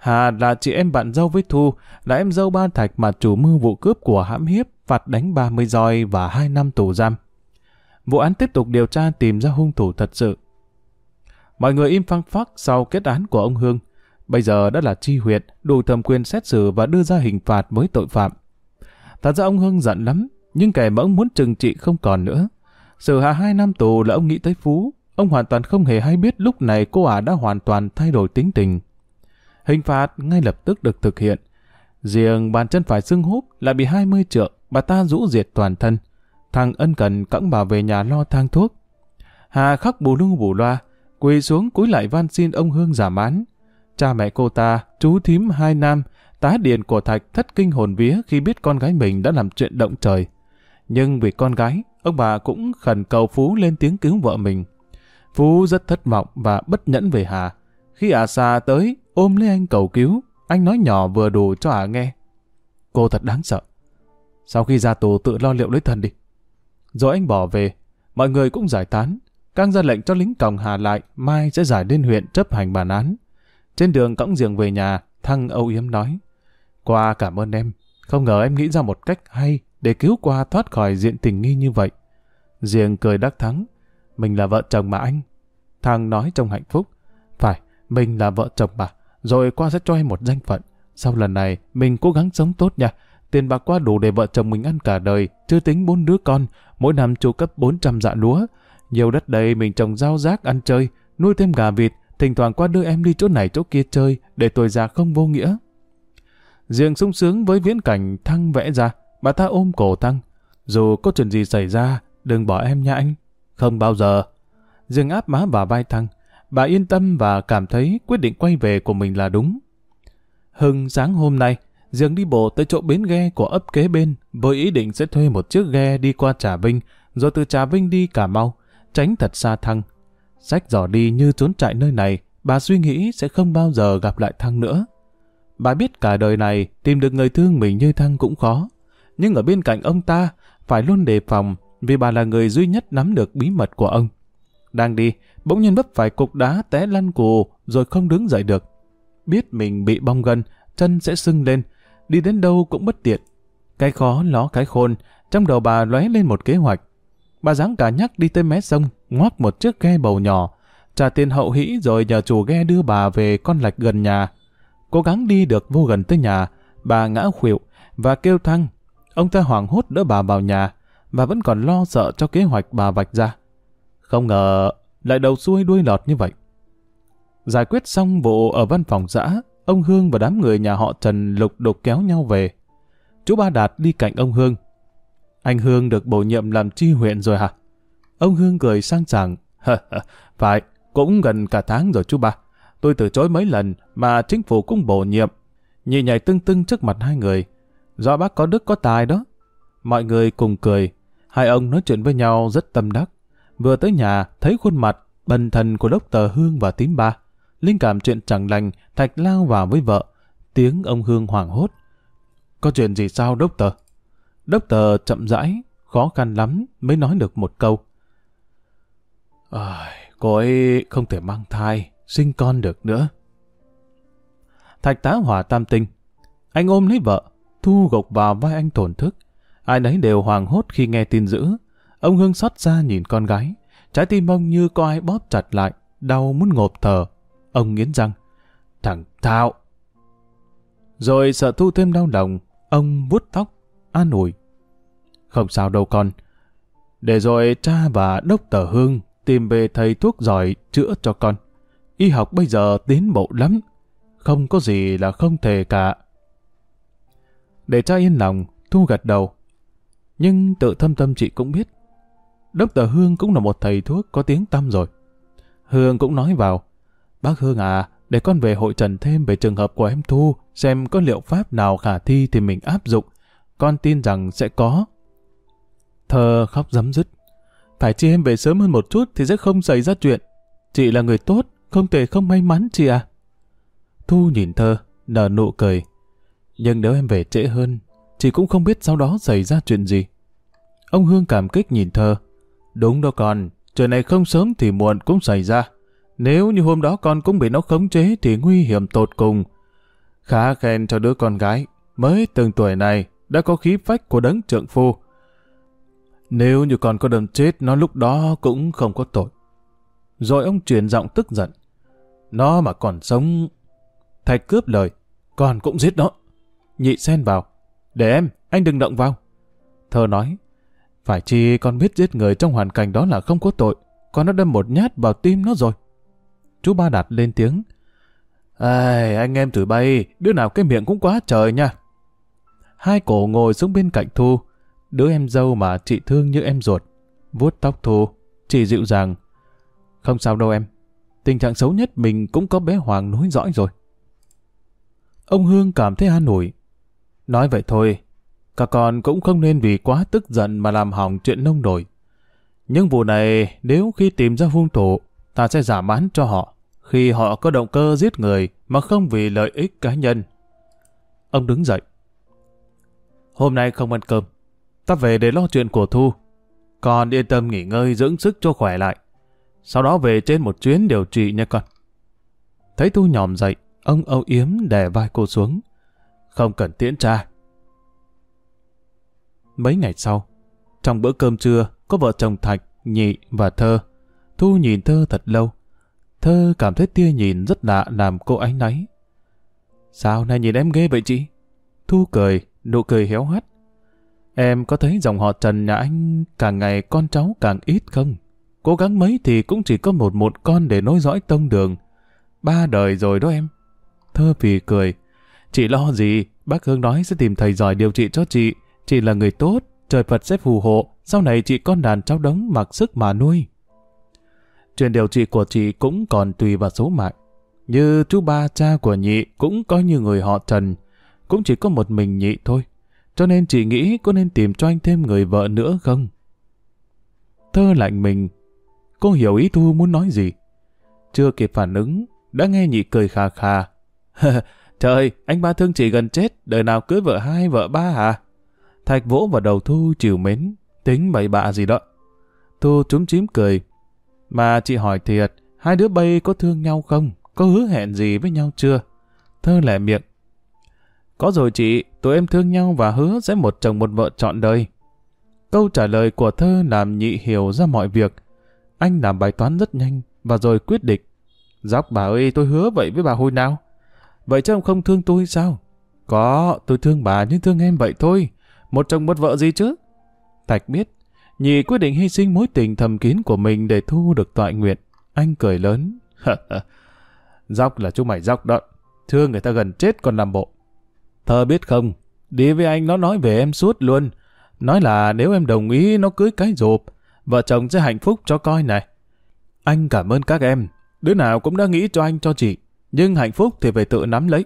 Hà là chị em bạn dâu với Thu, là em dâu ba thạch mà chủ mưu vụ cướp của hãm hiếp, phạt đánh 30 roi và 2 năm tù giam. Vụ án tiếp tục điều tra tìm ra hung thủ thật sự. Mọi người im phăng phắc sau kết án của ông Hương. bây giờ đã là chi huyện, đủ thẩm quyền xét xử và đưa ra hình phạt với tội phạm. Thật ra ông Hương giận lắm, nhưng kẻ mà ông muốn trừng trị không còn nữa. Sự hạ hai năm tù là ông nghĩ tới Phú, ông hoàn toàn không hề hay biết lúc này cô ả đã hoàn toàn thay đổi tính tình. Hình phạt ngay lập tức được thực hiện. Riêng bàn chân phải xưng húp lại bị 20 trượng, bà ta rũ diệt toàn thân. Thằng ân cần cõng bà về nhà lo thang thuốc. Hà khóc bù lung bù loa, quỳ xuống cúi lại van xin ông Hương giảm án. Cha mẹ cô ta, chú thím hai nam, tá điền của Thạch thất kinh hồn vía khi biết con gái mình đã làm chuyện động trời. Nhưng vì con gái, ông bà cũng khẩn cầu Phú lên tiếng cứu vợ mình. Phú rất thất vọng và bất nhẫn về Hà. Khi ả à xa tới, ôm lấy anh cầu cứu, anh nói nhỏ vừa đủ cho ả à nghe. Cô thật đáng sợ. Sau khi ra tù tự lo liệu lấy thân đi. Rồi anh bỏ về, mọi người cũng giải tán. Căng ra lệnh cho lính còng Hà lại, mai sẽ giải đến huyện chấp hành bản án. Trên đường cõng giường về nhà, Thăng âu yếm nói. Qua cảm ơn em, không ngờ em nghĩ ra một cách hay để cứu qua thoát khỏi diện tình nghi như vậy. Diềng cười đắc thắng, mình là vợ chồng mà anh. Thăng nói trong hạnh phúc, mình là vợ chồng bà, rồi qua sẽ cho em một danh phận. Sau lần này, mình cố gắng sống tốt nha. Tiền bạc qua đủ để vợ chồng mình ăn cả đời, chưa tính bốn đứa con, mỗi năm chu cấp 400 dạ lúa. Nhiều đất đầy mình trồng rau rác ăn chơi, nuôi thêm gà vịt, thỉnh thoảng qua đưa em đi chỗ này chỗ kia chơi, để tuổi già không vô nghĩa. Riêng sung sướng với viễn cảnh Thăng vẽ ra, bà ta ôm cổ Thăng. Dù có chuyện gì xảy ra, đừng bỏ em nha anh. Không bao giờ. Riêng áp má vào vai Thăng. Bà yên tâm và cảm thấy quyết định quay về của mình là đúng. Hưng sáng hôm nay, dường đi bộ tới chỗ bến ghe của ấp kế bên với ý định sẽ thuê một chiếc ghe đi qua Trà Vinh, rồi từ Trà Vinh đi Cà Mau, tránh thật xa Thăng. Sách giỏ đi như trốn trại nơi này, bà suy nghĩ sẽ không bao giờ gặp lại Thăng nữa. Bà biết cả đời này tìm được người thương mình như Thăng cũng khó. Nhưng ở bên cạnh ông ta, phải luôn đề phòng vì bà là người duy nhất nắm được bí mật của ông. Đang đi, bỗng nhiên vấp phải cục đá té lăn cù rồi không đứng dậy được. Biết mình bị bong gân, chân sẽ sưng lên, đi đến đâu cũng bất tiện. Cái khó ló cái khôn, trong đầu bà lóe lên một kế hoạch. Bà dáng cả nhắc đi tới mé sông, ngoác một chiếc ghe bầu nhỏ, trả tiền hậu hĩ rồi nhờ chủ ghe đưa bà về con lạch gần nhà. Cố gắng đi được vô gần tới nhà, bà ngã khuỵu và kêu thăng. Ông ta hoảng hốt đỡ bà vào nhà, và vẫn còn lo sợ cho kế hoạch bà vạch ra. Không ngờ lại đầu xuôi đuôi lọt như vậy. Giải quyết xong vụ ở văn phòng xã, ông Hương và đám người nhà họ Trần lục đục kéo nhau về. Chú Ba Đạt đi cạnh ông Hương. Anh Hương được bổ nhiệm làm chi huyện rồi hả? Ông Hương cười sang sảng. Phải, cũng gần cả tháng rồi chú ba. Tôi từ chối mấy lần mà chính phủ cũng bổ nhiệm. Nhị nhảy tưng tưng trước mặt hai người. Do bác có đức có tài đó. Mọi người cùng cười. Hai ông nói chuyện với nhau rất tâm đắc. Vừa tới nhà, thấy khuôn mặt bần thần của đốc tờ Hương và tím ba. Linh cảm chuyện chẳng lành, Thạch lao vào với vợ. Tiếng ông Hương hoảng hốt. Có chuyện gì sao đốc tờ? Đốc tờ chậm rãi, khó khăn lắm mới nói được một câu. À, cô ấy không thể mang thai, sinh con được nữa. Thạch tá hỏa tam tinh. Anh ôm lấy vợ, thu gục vào vai anh tổn thức. Ai nấy đều hoàng hốt khi nghe tin dữ. Ông Hương xót xa nhìn con gái. Trái tim ông như có ai bóp chặt lại, đau muốn ngộp thở. Ông nghiến răng. Thằng Thảo! Rồi sợ thu thêm đau lòng, ông vuốt tóc, an ủi. Không sao đâu con. Để rồi cha và đốc tờ Hương tìm về thầy thuốc giỏi chữa cho con. Y học bây giờ tiến bộ lắm. Không có gì là không thể cả. Để cha yên lòng, Thu gật đầu. Nhưng tự thâm tâm chị cũng biết. Đốc tờ Hương cũng là một thầy thuốc có tiếng tăm rồi. Hương cũng nói vào. Bác Hương à, để con về hội trần thêm về trường hợp của em Thu, xem có liệu pháp nào khả thi thì mình áp dụng. Con tin rằng sẽ có. Thơ khóc dấm dứt. Phải chi em về sớm hơn một chút thì sẽ không xảy ra chuyện. Chị là người tốt, không thể không may mắn chị à. Thu nhìn thơ, nở nụ cười. Nhưng nếu em về trễ hơn, chị cũng không biết sau đó xảy ra chuyện gì. Ông Hương cảm kích nhìn thơ. Đúng đó con, chuyện này không sớm thì muộn cũng xảy ra. Nếu như hôm đó con cũng bị nó khống chế thì nguy hiểm tột cùng. Khá khen cho đứa con gái, mới từng tuổi này đã có khí phách của đấng trượng phu. Nếu như con có đâm chết nó lúc đó cũng không có tội. Rồi ông truyền giọng tức giận. Nó mà còn sống... Thạch cướp lời. Con cũng giết nó. Nhị sen vào. Để em, anh đừng động vào. Thơ nói. Phải chi con biết giết người trong hoàn cảnh đó là không có tội. Con đã đâm một nhát vào tim nó rồi. Chú Ba Đạt lên tiếng. Ai, anh em thử bay, đứa nào cái miệng cũng quá trời nha. Hai cổ ngồi xuống bên cạnh Thu. Đứa em dâu mà chị thương như em ruột. vuốt tóc Thu, chị dịu dàng. Không sao đâu em. Tình trạng xấu nhất mình cũng có bé Hoàng nối dõi rồi. Ông Hương cảm thấy an ủi. Nói vậy thôi, các con cũng không nên vì quá tức giận mà làm hỏng chuyện nông nổi. Nhưng vụ này, nếu khi tìm ra hung thủ, ta sẽ giảm án cho họ, khi họ có động cơ giết người mà không vì lợi ích cá nhân. Ông đứng dậy. Hôm nay không ăn cơm, ta về để lo chuyện của Thu. Con yên tâm nghỉ ngơi dưỡng sức cho khỏe lại. Sau đó về trên một chuyến điều trị nha con. Thấy Thu nhòm dậy, ông âu yếm đè vai cô xuống. Không cần tiễn cha. Mấy ngày sau, trong bữa cơm trưa, có vợ chồng Thạch, Nhị và Thơ. Thu nhìn Thơ thật lâu. Thơ cảm thấy tia nhìn rất lạ làm cô ánh náy. Sao nay nhìn em ghê vậy chị? Thu cười, nụ cười héo hắt. Em có thấy dòng họ Trần nhà anh càng ngày con cháu càng ít không? Cố gắng mấy thì cũng chỉ có một một con để nối dõi tông đường. Ba đời rồi đó em. Thơ phì cười. Chị lo gì? Bác Hương nói sẽ tìm thầy giỏi điều trị cho chị. Chị là người tốt, trời Phật sẽ phù hộ. Sau này chị con đàn cháu đống mặc sức mà nuôi. Chuyện điều trị của chị cũng còn tùy vào số mạng. Như chú ba cha của nhị cũng coi như người họ Trần. Cũng chỉ có một mình nhị thôi. Cho nên chị nghĩ có nên tìm cho anh thêm người vợ nữa không? Thơ lạnh mình. Cô hiểu ý Thu muốn nói gì. Chưa kịp phản ứng, đã nghe nhị cười khà khà. Trời, anh ba thương chị gần chết, đời nào cưới vợ hai, vợ ba hả? Thạch vỗ vào đầu Thu chiều mến, tính bậy bạ gì đó. Thu trúng chím cười. Mà chị hỏi thiệt, hai đứa bay có thương nhau không? Có hứa hẹn gì với nhau chưa? Thơ lẻ miệng. Có rồi chị, tụi em thương nhau và hứa sẽ một chồng một vợ trọn đời. Câu trả lời của thơ làm nhị hiểu ra mọi việc. Anh làm bài toán rất nhanh và rồi quyết định. Dóc bà ơi, tôi hứa vậy với bà hồi nào? Vậy chứ ông không thương tôi sao? Có, tôi thương bà nhưng thương em vậy thôi. Một chồng một vợ gì chứ? Thạch biết, nhị quyết định hy sinh mối tình thầm kín của mình để thu được toại nguyện. Anh cười lớn. dọc là chú mày dọc đó. Thương người ta gần chết còn làm bộ. Thơ biết không, đi với anh nó nói về em suốt luôn. Nói là nếu em đồng ý nó cưới cái rộp, vợ chồng sẽ hạnh phúc cho coi này. Anh cảm ơn các em, đứa nào cũng đã nghĩ cho anh cho chị, nhưng hạnh phúc thì phải tự nắm lấy.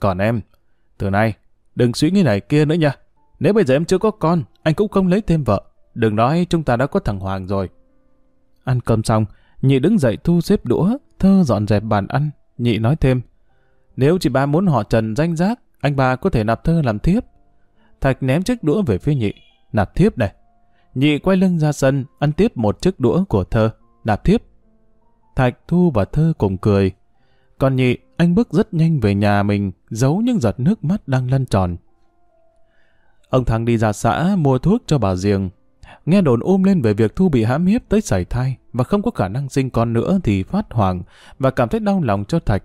Còn em, từ nay, đừng suy nghĩ này kia nữa nha. Nếu bây giờ em chưa có con, anh cũng không lấy thêm vợ. Đừng nói chúng ta đã có thằng Hoàng rồi. Ăn cơm xong, nhị đứng dậy thu xếp đũa, thơ dọn dẹp bàn ăn. Nhị nói thêm, nếu chị ba muốn họ Trần danh giác, anh ba có thể nạp thơ làm thiếp. Thạch ném chiếc đũa về phía nhị, nạp thiếp này. Nhị quay lưng ra sân, ăn tiếp một chiếc đũa của thơ, nạp thiếp. Thạch, Thu và Thơ cùng cười. Còn nhị, anh bước rất nhanh về nhà mình, giấu những giọt nước mắt đang lăn tròn. Ông thằng đi ra xã mua thuốc cho bà Diềng. Nghe đồn ôm lên về việc Thu bị hãm hiếp tới sảy thai và không có khả năng sinh con nữa thì phát hoàng và cảm thấy đau lòng cho Thạch.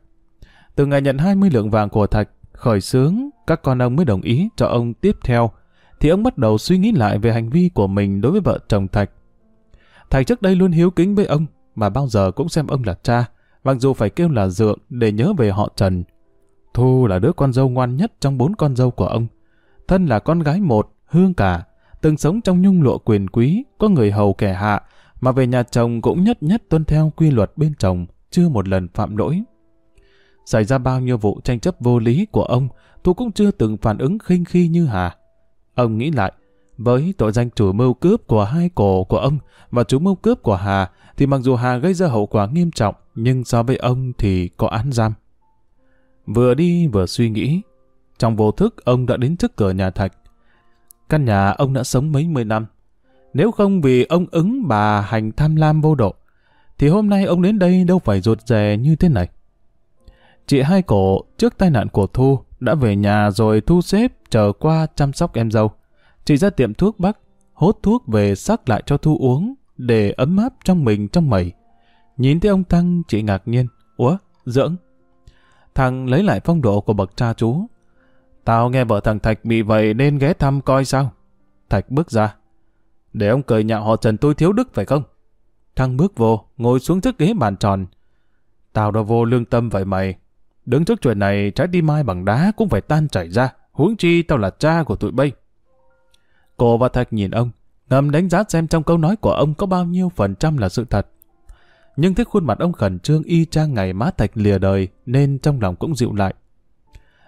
Từ ngày nhận 20 lượng vàng của Thạch, khởi sướng, các con ông mới đồng ý cho ông tiếp theo, thì ông bắt đầu suy nghĩ lại về hành vi của mình đối với vợ chồng Thạch. Thạch trước đây luôn hiếu kính với ông, mà bao giờ cũng xem ông là cha, mặc dù phải kêu là dượng để nhớ về họ Trần. Thu là đứa con dâu ngoan nhất trong bốn con dâu của ông. Thân là con gái một, hương cả, từng sống trong nhung lụa quyền quý, có người hầu kẻ hạ, mà về nhà chồng cũng nhất nhất tuân theo quy luật bên chồng, chưa một lần phạm lỗi. Xảy ra bao nhiêu vụ tranh chấp vô lý của ông, Thu cũng chưa từng phản ứng khinh khi như Hà. Ông nghĩ lại, với tội danh chủ mưu cướp của hai cổ của ông và chủ mưu cướp của Hà, thì mặc dù Hà gây ra hậu quả nghiêm trọng, nhưng so với ông thì có án giam. Vừa đi vừa suy nghĩ, trong vô thức ông đã đến trước cửa nhà Thạch. Căn nhà ông đã sống mấy mươi năm. Nếu không vì ông ứng bà hành tham lam vô độ, thì hôm nay ông đến đây đâu phải ruột rè như thế này. Chị hai cổ trước tai nạn của Thu đã về nhà rồi thu xếp chờ qua chăm sóc em dâu. Chị ra tiệm thuốc bắc, hốt thuốc về sắc lại cho Thu uống để ấm áp trong mình trong mẩy. Nhìn thấy ông Thăng chị ngạc nhiên. Ủa, dưỡng? Thằng lấy lại phong độ của bậc cha chú. Tao nghe vợ thằng Thạch bị vậy nên ghé thăm coi sao. Thạch bước ra. Để ông cười nhạo họ Trần tôi thiếu đức phải không? thăng bước vô, ngồi xuống trước ghế bàn tròn. Tao đã vô lương tâm vậy mày. Đứng trước chuyện này, trái tim mai bằng đá cũng phải tan chảy ra. Huống chi tao là cha của tụi bay. Cô và Thạch nhìn ông, ngầm đánh giá xem trong câu nói của ông có bao nhiêu phần trăm là sự thật. Nhưng thấy khuôn mặt ông khẩn trương y chang ngày má Thạch lìa đời nên trong lòng cũng dịu lại.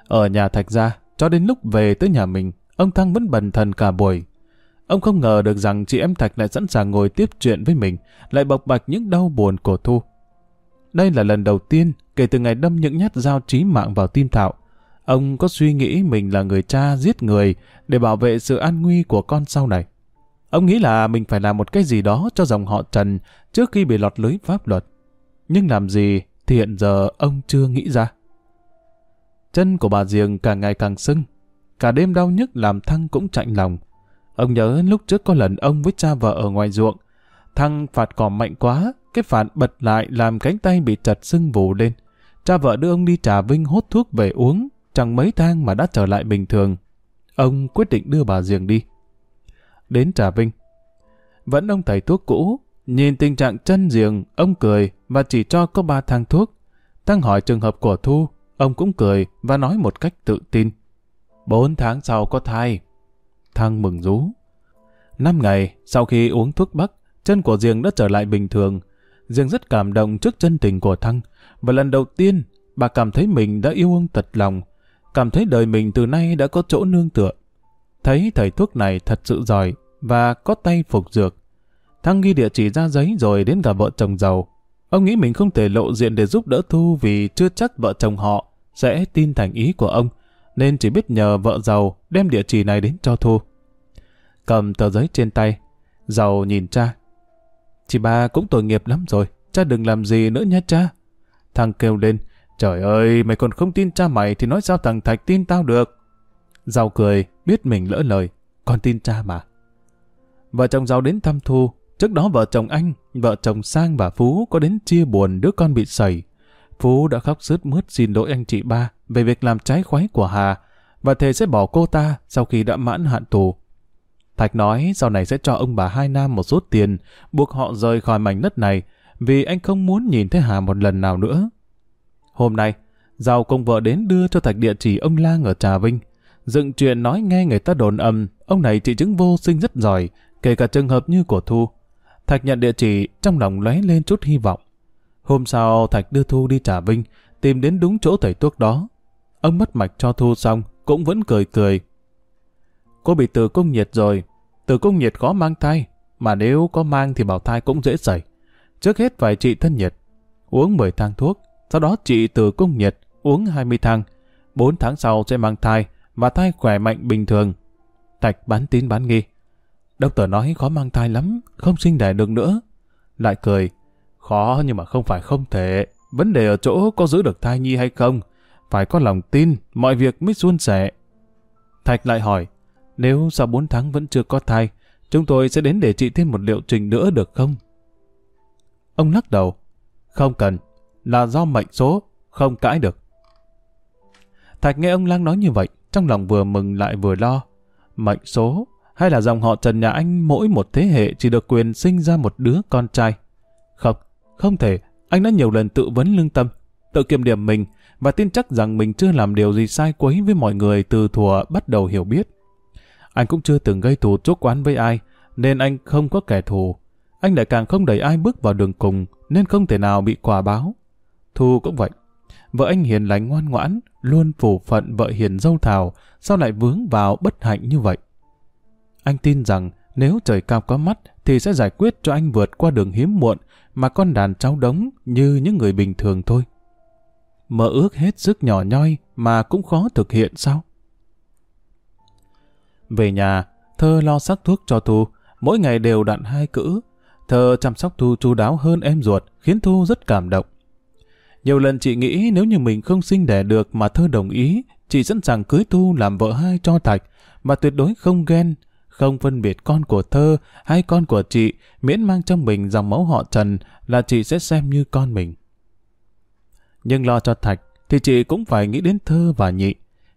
Ở nhà Thạch ra, cho đến lúc về tới nhà mình, ông Thăng vẫn bần thần cả buổi. Ông không ngờ được rằng chị em Thạch lại sẵn sàng ngồi tiếp chuyện với mình, lại bộc bạch những đau buồn của Thu. Đây là lần đầu tiên kể từ ngày đâm những nhát dao trí mạng vào tim Thảo, Ông có suy nghĩ mình là người cha giết người để bảo vệ sự an nguy của con sau này. Ông nghĩ là mình phải làm một cái gì đó cho dòng họ Trần trước khi bị lọt lưới pháp luật. Nhưng làm gì thì hiện giờ ông chưa nghĩ ra. Chân của bà Diềng càng ngày càng sưng. Cả đêm đau nhức làm Thăng cũng chạnh lòng. Ông nhớ lúc trước có lần ông với cha vợ ở ngoài ruộng. Thăng phạt cỏ mạnh quá, cái phạt bật lại làm cánh tay bị chật sưng vù lên. Cha vợ đưa ông đi trà vinh hốt thuốc về uống, chẳng mấy thang mà đã trở lại bình thường. Ông quyết định đưa bà Diềng đi. Đến Trà Vinh. Vẫn ông thầy thuốc cũ, nhìn tình trạng chân Diềng, ông cười và chỉ cho có ba thang thuốc. Tăng hỏi trường hợp của Thu, ông cũng cười và nói một cách tự tin. Bốn tháng sau có thai. Thăng mừng rú. Năm ngày sau khi uống thuốc bắc, chân của Diềng đã trở lại bình thường. Diềng rất cảm động trước chân tình của Thăng. Và lần đầu tiên, bà cảm thấy mình đã yêu ông thật lòng. Cảm thấy đời mình từ nay đã có chỗ nương tựa. Thấy thầy thuốc này thật sự giỏi và có tay phục dược. Thăng ghi địa chỉ ra giấy rồi đến gặp vợ chồng giàu. Ông nghĩ mình không thể lộ diện để giúp đỡ Thu vì chưa chắc vợ chồng họ sẽ tin thành ý của ông, nên chỉ biết nhờ vợ giàu đem địa chỉ này đến cho Thu. Cầm tờ giấy trên tay, giàu nhìn cha. Chị ba cũng tội nghiệp lắm rồi, cha đừng làm gì nữa nha cha. Thằng kêu lên, trời ơi, mày còn không tin cha mày thì nói sao thằng Thạch tin tao được. Giàu cười, biết mình lỡ lời, con tin cha mà. Vợ chồng giàu đến thăm Thu, trước đó vợ chồng anh, vợ chồng Sang và Phú có đến chia buồn đứa con bị sẩy. Phú đã khóc sướt mướt xin lỗi anh chị ba về việc làm trái khoái của Hà và thề sẽ bỏ cô ta sau khi đã mãn hạn tù. Thạch nói sau này sẽ cho ông bà hai nam một số tiền buộc họ rời khỏi mảnh đất này vì anh không muốn nhìn thấy Hà một lần nào nữa. Hôm nay, Giàu cùng vợ đến đưa cho Thạch địa chỉ ông Lang ở Trà Vinh. Dựng chuyện nói nghe người ta đồn ầm, ông này trị chứng vô sinh rất giỏi, kể cả trường hợp như của Thu. Thạch nhận địa chỉ, trong lòng lóe lên chút hy vọng. Hôm sau, Thạch đưa Thu đi Trà Vinh, tìm đến đúng chỗ thầy thuốc đó. Ông mất mạch cho Thu xong, cũng vẫn cười cười. Cô bị tử cung nhiệt rồi, tử cung nhiệt khó mang thai, mà nếu có mang thì bảo thai cũng dễ xảy. Trước hết phải trị thân nhiệt, uống 10 thang thuốc, sau đó trị tử cung nhiệt, uống 20 thang. 4 tháng sau sẽ mang thai, và thai khỏe mạnh bình thường. Thạch bán tín bán nghi. Doctor nói khó mang thai lắm, không sinh đẻ được nữa. Lại cười, khó nhưng mà không phải không thể. Vấn đề ở chỗ có giữ được thai nhi hay không. Phải có lòng tin, mọi việc mới suôn sẻ. Thạch lại hỏi, nếu sau 4 tháng vẫn chưa có thai, chúng tôi sẽ đến để trị thêm một liệu trình nữa được không? Ông lắc đầu, không cần, là do mệnh số, không cãi được. Thạch nghe ông Lang nói như vậy, trong lòng vừa mừng lại vừa lo. Mệnh số, hay là dòng họ Trần nhà anh mỗi một thế hệ chỉ được quyền sinh ra một đứa con trai? Không, không thể. Anh đã nhiều lần tự vấn lương tâm, tự kiểm điểm mình và tin chắc rằng mình chưa làm điều gì sai quấy với mọi người từ thuở bắt đầu hiểu biết. Anh cũng chưa từng gây thù chốt quán với ai, nên anh không có kẻ thù. Anh lại càng không đẩy ai bước vào đường cùng, nên không thể nào bị quả báo. Thu cũng vậy. Vợ anh hiền lành ngoan ngoãn, luôn phủ phận vợ hiền dâu thảo, sao lại vướng vào bất hạnh như vậy? Anh tin rằng nếu trời cao có mắt thì sẽ giải quyết cho anh vượt qua đường hiếm muộn mà con đàn cháu đống như những người bình thường thôi. Mơ ước hết sức nhỏ nhoi mà cũng khó thực hiện sao? Về nhà, Thơ lo sắc thuốc cho Thu, mỗi ngày đều đặn hai cữ. Thơ chăm sóc Thu chu đáo hơn em ruột, khiến Thu rất cảm động. Nhiều lần chị nghĩ nếu như mình không sinh đẻ được mà Thơ đồng ý, chị sẵn sàng cưới Thu làm vợ hai cho Thạch, mà tuyệt đối không ghen, không phân biệt con của Thơ hay con của chị, miễn mang trong mình dòng máu họ Trần là chị sẽ xem như con mình. Nhưng lo cho Thạch thì chị cũng phải nghĩ đến thơ và nhị.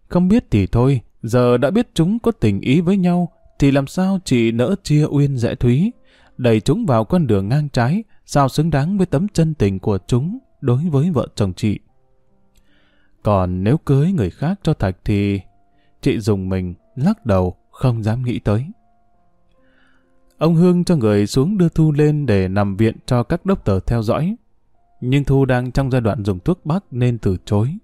Không biết thì thôi, giờ đã biết chúng có tình ý với nhau, thì làm sao chị nỡ chia uyên rẽ thúy, đẩy chúng vào con đường ngang trái, sao xứng đáng với tấm chân tình của chúng đối với vợ chồng chị. Còn nếu cưới người khác cho Thạch thì chị dùng mình lắc đầu không dám nghĩ tới. Ông Hương cho người xuống đưa Thu lên để nằm viện cho các đốc tờ theo dõi. Nhưng Thu đang trong giai đoạn dùng thuốc bắc nên từ chối.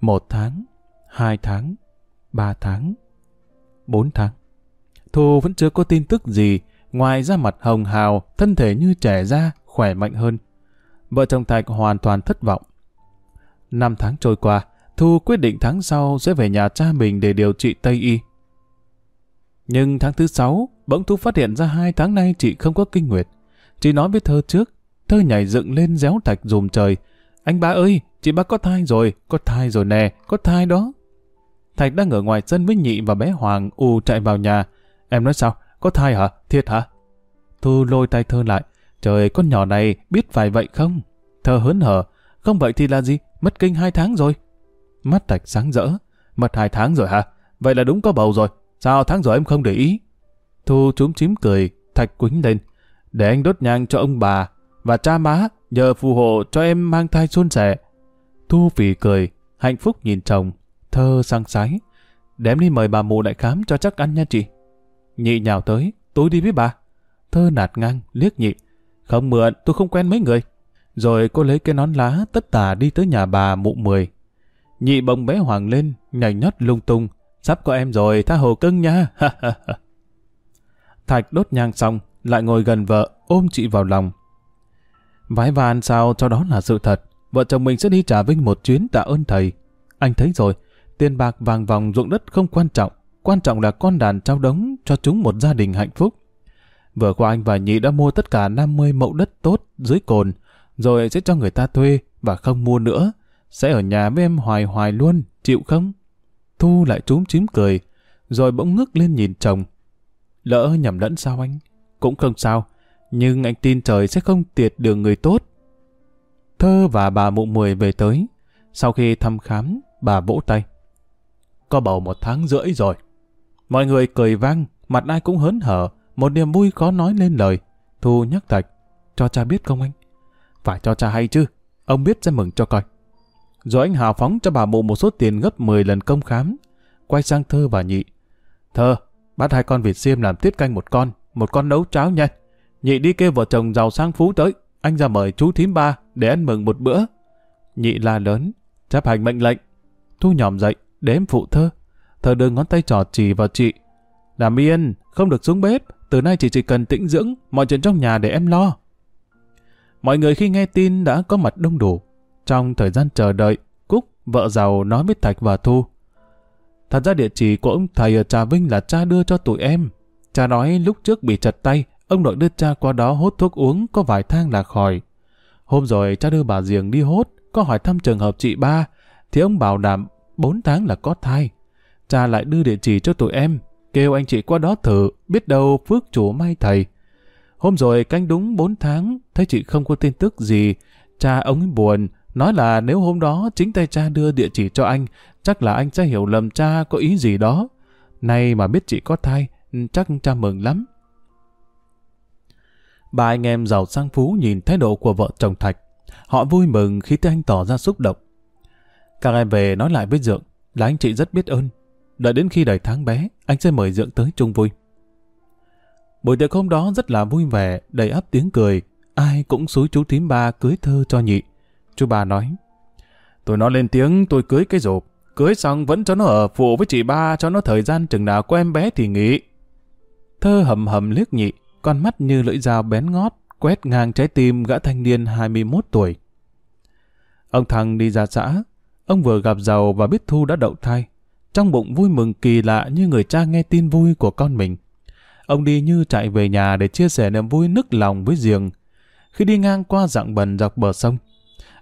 Một tháng, hai tháng, ba tháng, bốn tháng. Thu vẫn chưa có tin tức gì, ngoài ra mặt hồng hào, thân thể như trẻ ra, khỏe mạnh hơn. Vợ chồng Thạch hoàn toàn thất vọng. Năm tháng trôi qua, Thu quyết định tháng sau sẽ về nhà cha mình để điều trị Tây Y. Nhưng tháng thứ sáu, bỗng Thu phát hiện ra hai tháng nay chị không có kinh nguyệt. Chị nói với Thơ trước, Thơ nhảy dựng lên réo Thạch dùm trời. Anh ba ơi, chị ba có thai rồi, có thai rồi nè, có thai đó. Thạch đang ở ngoài sân với nhị và bé Hoàng ù chạy vào nhà. Em nói sao, có thai hả, thiệt hả? Thu lôi tay Thơ lại. Trời, con nhỏ này biết phải vậy không? Thơ hớn hở. Không vậy thì là gì? Mất kinh hai tháng rồi. Mắt Thạch sáng rỡ. Mất hai tháng rồi hả? Vậy là đúng có bầu rồi. Sao tháng rồi em không để ý? Thu chúm chím cười, Thạch quính lên. Để anh đốt nhang cho ông bà và cha má nhờ phù hộ cho em mang thai suôn sẻ. Thu phì cười, hạnh phúc nhìn chồng, thơ sang sái. Để em đi mời bà mụ đại khám cho chắc ăn nha chị. Nhị nhào tới, tôi đi với bà. Thơ nạt ngang, liếc nhị. Không mượn, tôi không quen mấy người. Rồi cô lấy cái nón lá tất tả đi tới nhà bà mụ mười. Nhị bồng bé Hoàng lên, nhảy nhót lung tung. Sắp có em rồi, tha hồ cưng nha. Thạch đốt nhang xong, lại ngồi gần vợ, ôm chị vào lòng. Vái van sao cho đó là sự thật. Vợ chồng mình sẽ đi trả Vinh một chuyến tạ ơn thầy. Anh thấy rồi, tiền bạc vàng vòng ruộng đất không quan trọng. Quan trọng là con đàn trao đống cho chúng một gia đình hạnh phúc. Vừa qua anh và Nhị đã mua tất cả 50 mẫu đất tốt dưới cồn, rồi sẽ cho người ta thuê và không mua nữa. Sẽ ở nhà với em hoài hoài luôn, chịu không? Thu lại trúm chím cười, rồi bỗng ngước lên nhìn chồng. Lỡ nhầm lẫn sao anh? Cũng không sao, nhưng anh tin trời sẽ không tiệt đường người tốt. Thơ và bà mụ mười về tới. Sau khi thăm khám, bà vỗ tay. Có bầu một tháng rưỡi rồi. Mọi người cười vang, mặt ai cũng hớn hở, một niềm vui khó nói lên lời. Thu nhắc Thạch, cho cha biết không anh? Phải cho cha hay chứ, ông biết sẽ mừng cho coi. Rồi anh hào phóng cho bà mụ một số tiền gấp 10 lần công khám. Quay sang Thơ và Nhị. Thơ, bắt hai con vịt xiêm làm tiết canh một con, một con nấu cháo nhanh. Nhị đi kêu vợ chồng giàu sang phú tới, anh ra mời chú thím ba để ăn mừng một bữa. Nhị la lớn, chấp hành mệnh lệnh. Thu nhòm dậy, đếm phụ thơ. Thơ đưa ngón tay trò chỉ vào chị. Làm yên, không được xuống bếp, từ nay chị chỉ cần tĩnh dưỡng, mọi chuyện trong nhà để em lo. Mọi người khi nghe tin đã có mặt đông đủ. Trong thời gian chờ đợi, Cúc, vợ giàu nói với Thạch và Thu. Thật ra địa chỉ của ông thầy ở Trà Vinh là cha đưa cho tụi em. Cha nói lúc trước bị chật tay, ông nội đưa cha qua đó hốt thuốc uống có vài thang là khỏi. Hôm rồi cha đưa bà Diềng đi hốt, có hỏi thăm trường hợp chị ba, thì ông bảo đảm 4 tháng là có thai. Cha lại đưa địa chỉ cho tụi em, kêu anh chị qua đó thử, biết đâu phước chủ may thầy. Hôm rồi canh đúng 4 tháng, thấy chị không có tin tức gì, cha ông ấy buồn, nói là nếu hôm đó chính tay cha đưa địa chỉ cho anh, chắc là anh sẽ hiểu lầm cha có ý gì đó. Nay mà biết chị có thai, chắc cha mừng lắm. Ba anh em giàu sang phú nhìn thái độ của vợ chồng Thạch. Họ vui mừng khi thấy anh tỏ ra xúc động. Các em về nói lại với Dượng là anh chị rất biết ơn. Đợi đến khi đầy tháng bé, anh sẽ mời Dượng tới chung vui. Buổi tiệc hôm đó rất là vui vẻ, đầy ắp tiếng cười. Ai cũng xúi chú thím ba cưới thơ cho nhị. Chú ba nói, tôi nói lên tiếng tôi cưới cái rộp. Cưới xong vẫn cho nó ở phụ với chị ba cho nó thời gian chừng nào có em bé thì nghỉ. Thơ hầm hầm liếc nhị, con mắt như lưỡi dao bén ngót, quét ngang trái tim gã thanh niên 21 tuổi. Ông thằng đi ra xã, ông vừa gặp giàu và biết Thu đã đậu thai. Trong bụng vui mừng kỳ lạ như người cha nghe tin vui của con mình. Ông đi như chạy về nhà để chia sẻ niềm vui nức lòng với giềng. Khi đi ngang qua dạng bần dọc bờ sông,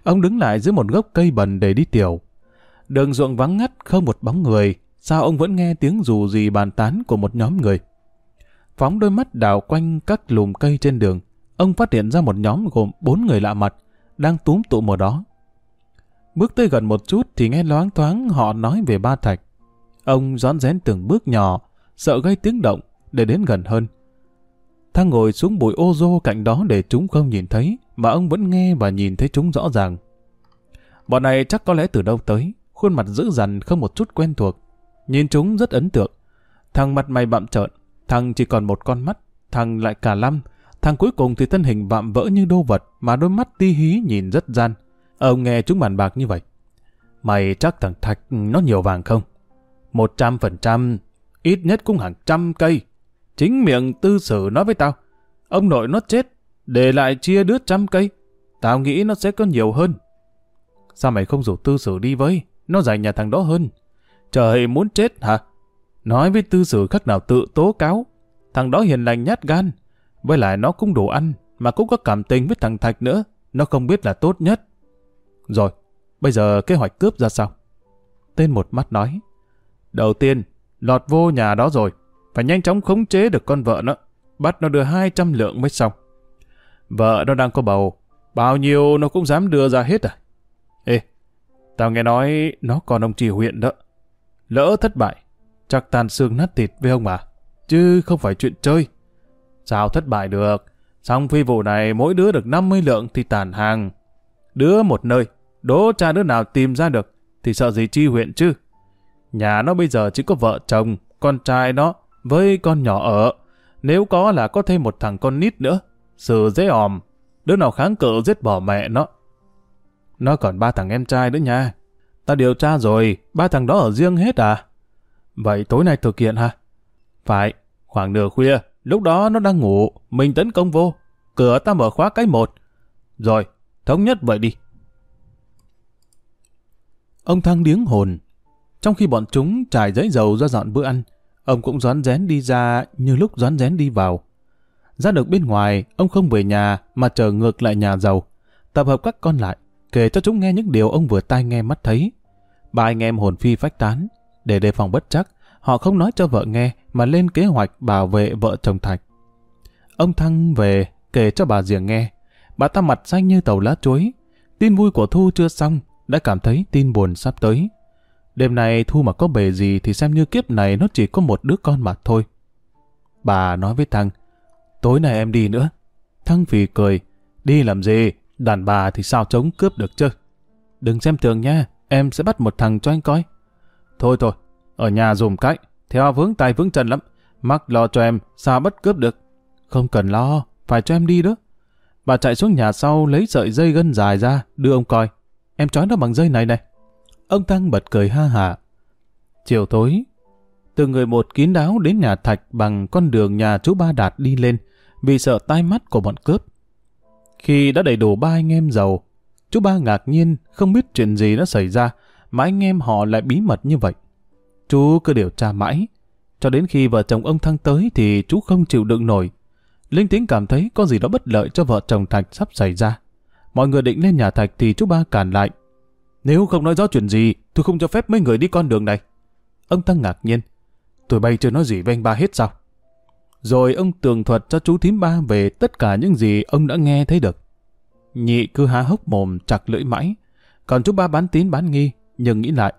ông đứng lại dưới một gốc cây bần để đi tiểu. Đường ruộng vắng ngắt không một bóng người, sao ông vẫn nghe tiếng dù gì bàn tán của một nhóm người. Phóng đôi mắt đảo quanh các lùm cây trên đường, ông phát hiện ra một nhóm gồm bốn người lạ mặt, đang túm tụ một đó. Bước tới gần một chút thì nghe loáng thoáng họ nói về ba Thạch. Ông rón rén từng bước nhỏ, sợ gây tiếng động để đến gần hơn. Thang ngồi xuống bụi ô rô cạnh đó để chúng không nhìn thấy, mà ông vẫn nghe và nhìn thấy chúng rõ ràng. Bọn này chắc có lẽ từ đâu tới, khuôn mặt dữ dằn không một chút quen thuộc. Nhìn chúng rất ấn tượng. Thằng mặt mày bặm trợn, thằng chỉ còn một con mắt, thằng lại cả lăm, thằng cuối cùng thì thân hình vạm vỡ như đô vật mà đôi mắt ti hí nhìn rất gian. Ông nghe chúng bàn bạc như vậy. Mày chắc thằng Thạch nó nhiều vàng không? Một trăm phần trăm, ít nhất cũng hàng trăm cây. Chính miệng tư sử nói với tao, ông nội nó chết, để lại chia đứa trăm cây. Tao nghĩ nó sẽ có nhiều hơn. Sao mày không rủ tư sử đi với? Nó dành nhà thằng đó hơn. Trời muốn chết hả? Nói với tư sử khác nào tự tố cáo. Thằng đó hiền lành nhát gan. Với lại nó cũng đủ ăn, mà cũng có cảm tình với thằng Thạch nữa. Nó không biết là tốt nhất. Rồi, bây giờ kế hoạch cướp ra sao? Tên một mắt nói. Đầu tiên, lọt vô nhà đó rồi. Phải nhanh chóng khống chế được con vợ nó. Bắt nó đưa 200 lượng mới xong. Vợ nó đang có bầu. Bao nhiêu nó cũng dám đưa ra hết à? Ê, tao nghe nói nó còn ông trì huyện đó. Lỡ thất bại, chắc tan xương nát thịt với ông mà. Chứ không phải chuyện chơi. Sao thất bại được? Xong phi vụ này mỗi đứa được 50 lượng thì tàn hàng. Đứa một nơi, đố cha đứa nào tìm ra được thì sợ gì chi huyện chứ. Nhà nó bây giờ chỉ có vợ chồng, con trai nó với con nhỏ ở. Nếu có là có thêm một thằng con nít nữa. Sự dễ òm, đứa nào kháng cự giết bỏ mẹ nó. Nó còn ba thằng em trai nữa nha. Ta điều tra rồi, ba thằng đó ở riêng hết à? Vậy tối nay thực hiện hả? Phải, khoảng nửa khuya, lúc đó nó đang ngủ, mình tấn công vô. Cửa ta mở khóa cái một. Rồi, thống nhất vậy đi. Ông Thăng điếng hồn. Trong khi bọn chúng trải giấy dầu ra dọn bữa ăn, ông cũng rón rén đi ra như lúc rón rén đi vào. Ra được bên ngoài, ông không về nhà mà trở ngược lại nhà giàu. Tập hợp các con lại, kể cho chúng nghe những điều ông vừa tai nghe mắt thấy. Ba anh em hồn phi phách tán, để đề phòng bất chắc, họ không nói cho vợ nghe mà lên kế hoạch bảo vệ vợ chồng Thạch. Ông Thăng về kể cho bà Diệng nghe. Bà ta mặt xanh như tàu lá chuối. Tin vui của Thu chưa xong, đã cảm thấy tin buồn sắp tới. Đêm nay Thu mà có bề gì thì xem như kiếp này nó chỉ có một đứa con mà thôi. Bà nói với Thăng, tối nay em đi nữa. Thăng phì cười, đi làm gì, đàn bà thì sao chống cướp được chứ. Đừng xem thường nha, em sẽ bắt một thằng cho anh coi. Thôi thôi, ở nhà dùm cái, theo vướng tay vướng chân lắm. Mắc lo cho em, sao bắt cướp được. Không cần lo, phải cho em đi đó. Bà chạy xuống nhà sau lấy sợi dây gân dài ra, đưa ông coi. Em trói nó bằng dây này này. Ông Tăng bật cười ha hả. Chiều tối, từ người một kín đáo đến nhà Thạch bằng con đường nhà chú Ba Đạt đi lên vì sợ tai mắt của bọn cướp. Khi đã đầy đủ ba anh em giàu, chú Ba ngạc nhiên không biết chuyện gì đã xảy ra mà anh em họ lại bí mật như vậy. Chú cứ điều tra mãi, cho đến khi vợ chồng ông Thăng tới thì chú không chịu đựng nổi. Linh tính cảm thấy có gì đó bất lợi cho vợ chồng Thạch sắp xảy ra. Mọi người định lên nhà Thạch thì chú ba cản lại. Nếu không nói rõ chuyện gì, tôi không cho phép mấy người đi con đường này. Ông ta ngạc nhiên. Tôi bay chưa nói gì với anh ba hết sao? Rồi ông tường thuật cho chú thím ba về tất cả những gì ông đã nghe thấy được. Nhị cứ há hốc mồm chặt lưỡi mãi. Còn chú ba bán tín bán nghi, nhưng nghĩ lại,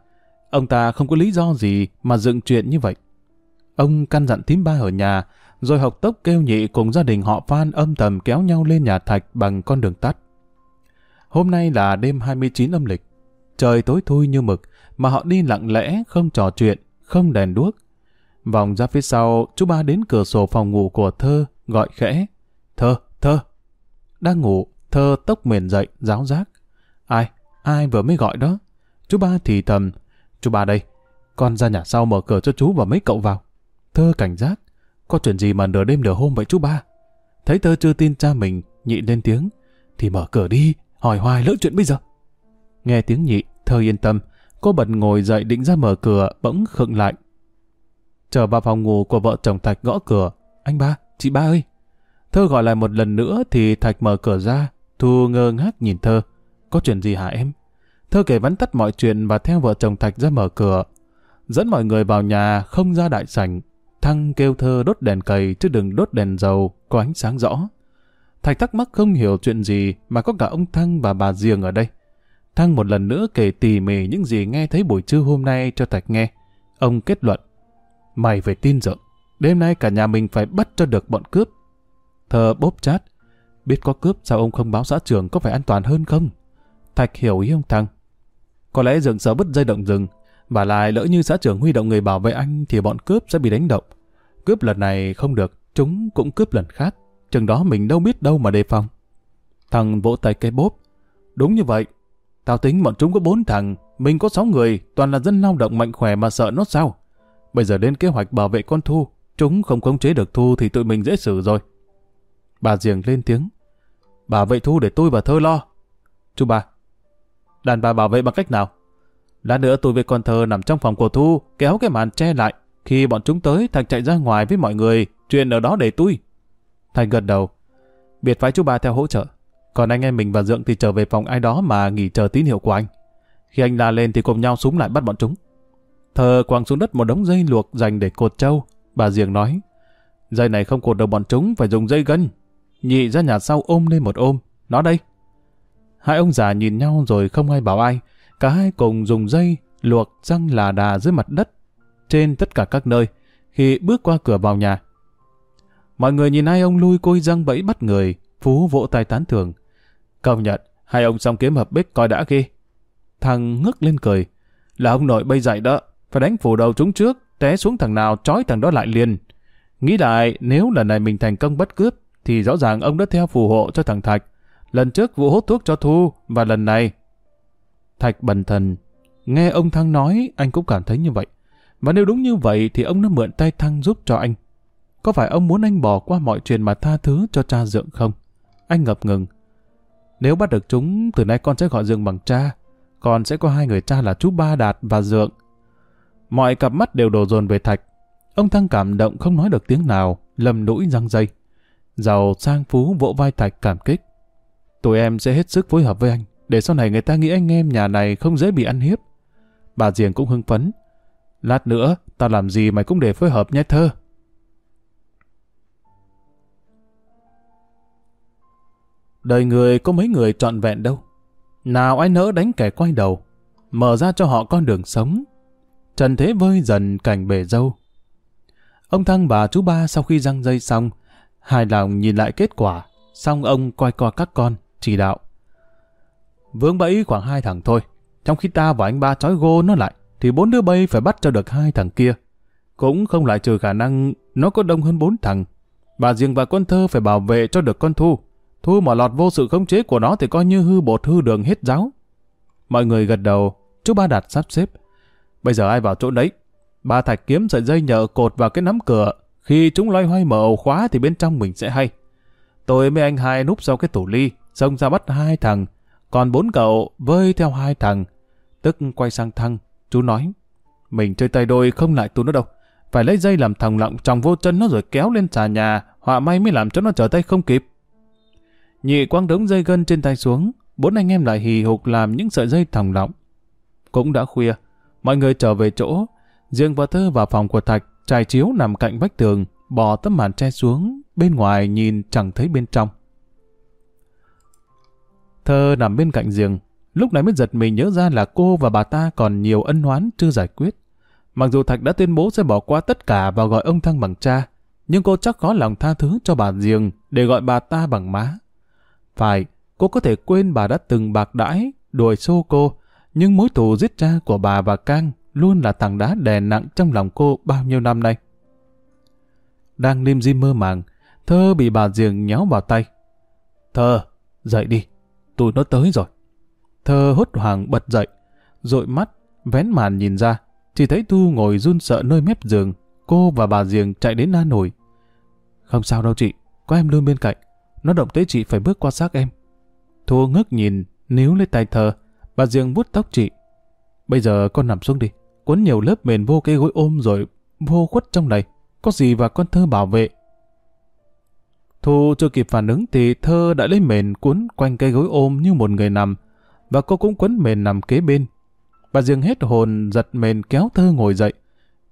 ông ta không có lý do gì mà dựng chuyện như vậy. Ông căn dặn thím ba ở nhà, rồi học tốc kêu nhị cùng gia đình họ Phan âm thầm kéo nhau lên nhà Thạch bằng con đường tắt. Hôm nay là đêm 29 âm lịch. Trời tối thui như mực, mà họ đi lặng lẽ, không trò chuyện, không đèn đuốc. Vòng ra phía sau, chú ba đến cửa sổ phòng ngủ của Thơ, gọi khẽ. Thơ, Thơ. Đang ngủ, Thơ tốc mền dậy, giáo giác. Ai? Ai vừa mới gọi đó? Chú ba thì thầm. Chú ba đây. Con ra nhà sau mở cửa cho chú và mấy cậu vào. Thơ cảnh giác. Có chuyện gì mà nửa đêm nửa hôm vậy chú ba? Thấy Thơ chưa tin cha mình, nhị lên tiếng. Thì mở cửa đi, hỏi hoài lỡ chuyện bây giờ. Nghe tiếng nhị, Thơ yên tâm. Cô bật ngồi dậy định ra mở cửa, bỗng khựng lại. chờ vào phòng ngủ của vợ chồng Thạch gõ cửa. Anh ba, chị ba ơi. Thơ gọi lại một lần nữa thì Thạch mở cửa ra. Thu ngơ ngác nhìn Thơ. Có chuyện gì hả em? Thơ kể vắn tắt mọi chuyện và theo vợ chồng Thạch ra mở cửa. Dẫn mọi người vào nhà, không ra đại sảnh. Thăng kêu Thơ đốt đèn cầy chứ đừng đốt đèn dầu, có ánh sáng rõ. Thạch thắc mắc không hiểu chuyện gì mà có cả ông Thăng và bà Diềng ở đây. Thăng một lần nữa kể tỉ mỉ những gì nghe thấy buổi trưa hôm nay cho Thạch nghe. Ông kết luận. Mày phải tin rộng. Đêm nay cả nhà mình phải bắt cho được bọn cướp. thờ bốp chát. Biết có cướp sao ông không báo xã trưởng có phải an toàn hơn không? Thạch hiểu ý ông Thăng. Có lẽ dường sợ bứt dây động rừng. Và lại lỡ như xã trưởng huy động người bảo vệ anh thì bọn cướp sẽ bị đánh động. Cướp lần này không được, chúng cũng cướp lần khác. Chừng đó mình đâu biết đâu mà đề phòng. Thằng vỗ tay cái bốp. Đúng như vậy. Tao tính bọn chúng có bốn thằng, mình có sáu người, toàn là dân lao động mạnh khỏe mà sợ nó sao. Bây giờ đến kế hoạch bảo vệ con Thu, chúng không khống chế được Thu thì tụi mình dễ xử rồi. Bà Diềng lên tiếng. Bảo vệ Thu để tôi và Thơ lo. Chú bà. Đàn bà bảo vệ bằng cách nào? Lát nữa tôi với con Thơ nằm trong phòng của Thu, kéo cái màn che lại. Khi bọn chúng tới, Thạch chạy ra ngoài với mọi người, chuyện ở đó để tôi. Thạch gật đầu. Biệt phái chú bà theo hỗ trợ. Còn anh em mình và Dượng thì trở về phòng ai đó mà nghỉ chờ tín hiệu của anh. Khi anh la lên thì cùng nhau súng lại bắt bọn chúng. Thờ quăng xuống đất một đống dây luộc dành để cột trâu. Bà Diềng nói, dây này không cột được bọn chúng, phải dùng dây gân. Nhị ra nhà sau ôm lên một ôm. Nó đây. Hai ông già nhìn nhau rồi không ai bảo ai. Cả hai cùng dùng dây luộc răng là đà dưới mặt đất trên tất cả các nơi khi bước qua cửa vào nhà. Mọi người nhìn hai ông lui côi răng bẫy bắt người, Phú vỗ tay tán thưởng. Công nhận, hai ông song kiếm hợp bích coi đã khi. Thằng ngước lên cười. Là ông nội bây dậy đó, phải đánh phủ đầu chúng trước, té xuống thằng nào trói thằng đó lại liền. Nghĩ lại, nếu lần này mình thành công bắt cướp, thì rõ ràng ông đã theo phù hộ cho thằng Thạch. Lần trước vụ hút thuốc cho Thu, và lần này... Thạch bần thần. Nghe ông Thăng nói, anh cũng cảm thấy như vậy. Và nếu đúng như vậy thì ông đã mượn tay Thăng giúp cho anh. Có phải ông muốn anh bỏ qua mọi chuyện mà tha thứ cho cha Dượng không? Anh ngập ngừng. Nếu bắt được chúng, từ nay con sẽ gọi Dượng bằng cha. Con sẽ có hai người cha là chú Ba Đạt và Dượng. Mọi cặp mắt đều đổ dồn về Thạch. Ông Thăng cảm động không nói được tiếng nào, lầm lũi răng dây. Giàu sang phú vỗ vai Thạch cảm kích. Tụi em sẽ hết sức phối hợp với anh, để sau này người ta nghĩ anh em nhà này không dễ bị ăn hiếp. Bà Diền cũng hưng phấn. Lát nữa, tao làm gì mày cũng để phối hợp nhé thơ. Đời người có mấy người trọn vẹn đâu. Nào ai nỡ đánh kẻ quay đầu, mở ra cho họ con đường sống. Trần thế vơi dần cảnh bể dâu. Ông Thăng và chú ba sau khi răng dây xong, hài lòng nhìn lại kết quả, xong ông coi qua các con, chỉ đạo. Vướng bẫy khoảng hai thằng thôi, trong khi ta và anh ba trói gô nó lại, thì bốn đứa bay phải bắt cho được hai thằng kia. Cũng không lại trừ khả năng nó có đông hơn bốn thằng. Bà riêng và con thơ phải bảo vệ cho được con thu. Thu mà lọt vô sự khống chế của nó thì coi như hư bột hư đường hết giáo. Mọi người gật đầu, chú ba đạt sắp xếp. Bây giờ ai vào chỗ đấy? Ba thạch kiếm sợi dây nhợ cột vào cái nắm cửa. Khi chúng loay hoay mở ổ khóa thì bên trong mình sẽ hay. Tôi với anh hai núp sau cái tủ ly, xông ra bắt hai thằng. Còn bốn cậu vơi theo hai thằng. Tức quay sang thăng, chú nói. Mình chơi tay đôi không lại tụi nó đâu. Phải lấy dây làm thòng lọng trong vô chân nó rồi kéo lên xà nhà. Họa may mới làm cho nó trở tay không kịp. Nhị quăng đống dây gân trên tay xuống, bốn anh em lại hì hục làm những sợi dây thòng lọng. Cũng đã khuya, mọi người trở về chỗ, riêng vợ thơ vào phòng của Thạch, trải chiếu nằm cạnh vách tường, bỏ tấm màn che xuống, bên ngoài nhìn chẳng thấy bên trong. Thơ nằm bên cạnh giường, lúc này mới giật mình nhớ ra là cô và bà ta còn nhiều ân oán chưa giải quyết. Mặc dù Thạch đã tuyên bố sẽ bỏ qua tất cả và gọi ông Thăng bằng cha, nhưng cô chắc có lòng tha thứ cho bà Diềng để gọi bà ta bằng má. Phải, cô có thể quên bà đã từng bạc đãi, đuổi xô cô, nhưng mối thù giết cha của bà và Cang luôn là tảng đá đè nặng trong lòng cô bao nhiêu năm nay. Đang lim di mơ màng, Thơ bị bà Diềng nhéo vào tay. Thơ, dậy đi, tụi nó tới rồi. Thơ hốt hoảng bật dậy, dội mắt, vén màn nhìn ra, chỉ thấy Thu ngồi run sợ nơi mép giường, cô và bà Diềng chạy đến an nổi. Không sao đâu chị, có em luôn bên cạnh, nó động tới chị phải bước qua xác em. Thu ngước nhìn, níu lấy tay thờ, bà Diềng vuốt tóc chị. Bây giờ con nằm xuống đi, cuốn nhiều lớp mền vô cái gối ôm rồi vô khuất trong này. Có gì và con thơ bảo vệ. Thu chưa kịp phản ứng thì thơ đã lấy mền cuốn quanh cây gối ôm như một người nằm, và cô cũng quấn mền nằm kế bên. Bà Diềng hết hồn giật mền kéo thơ ngồi dậy.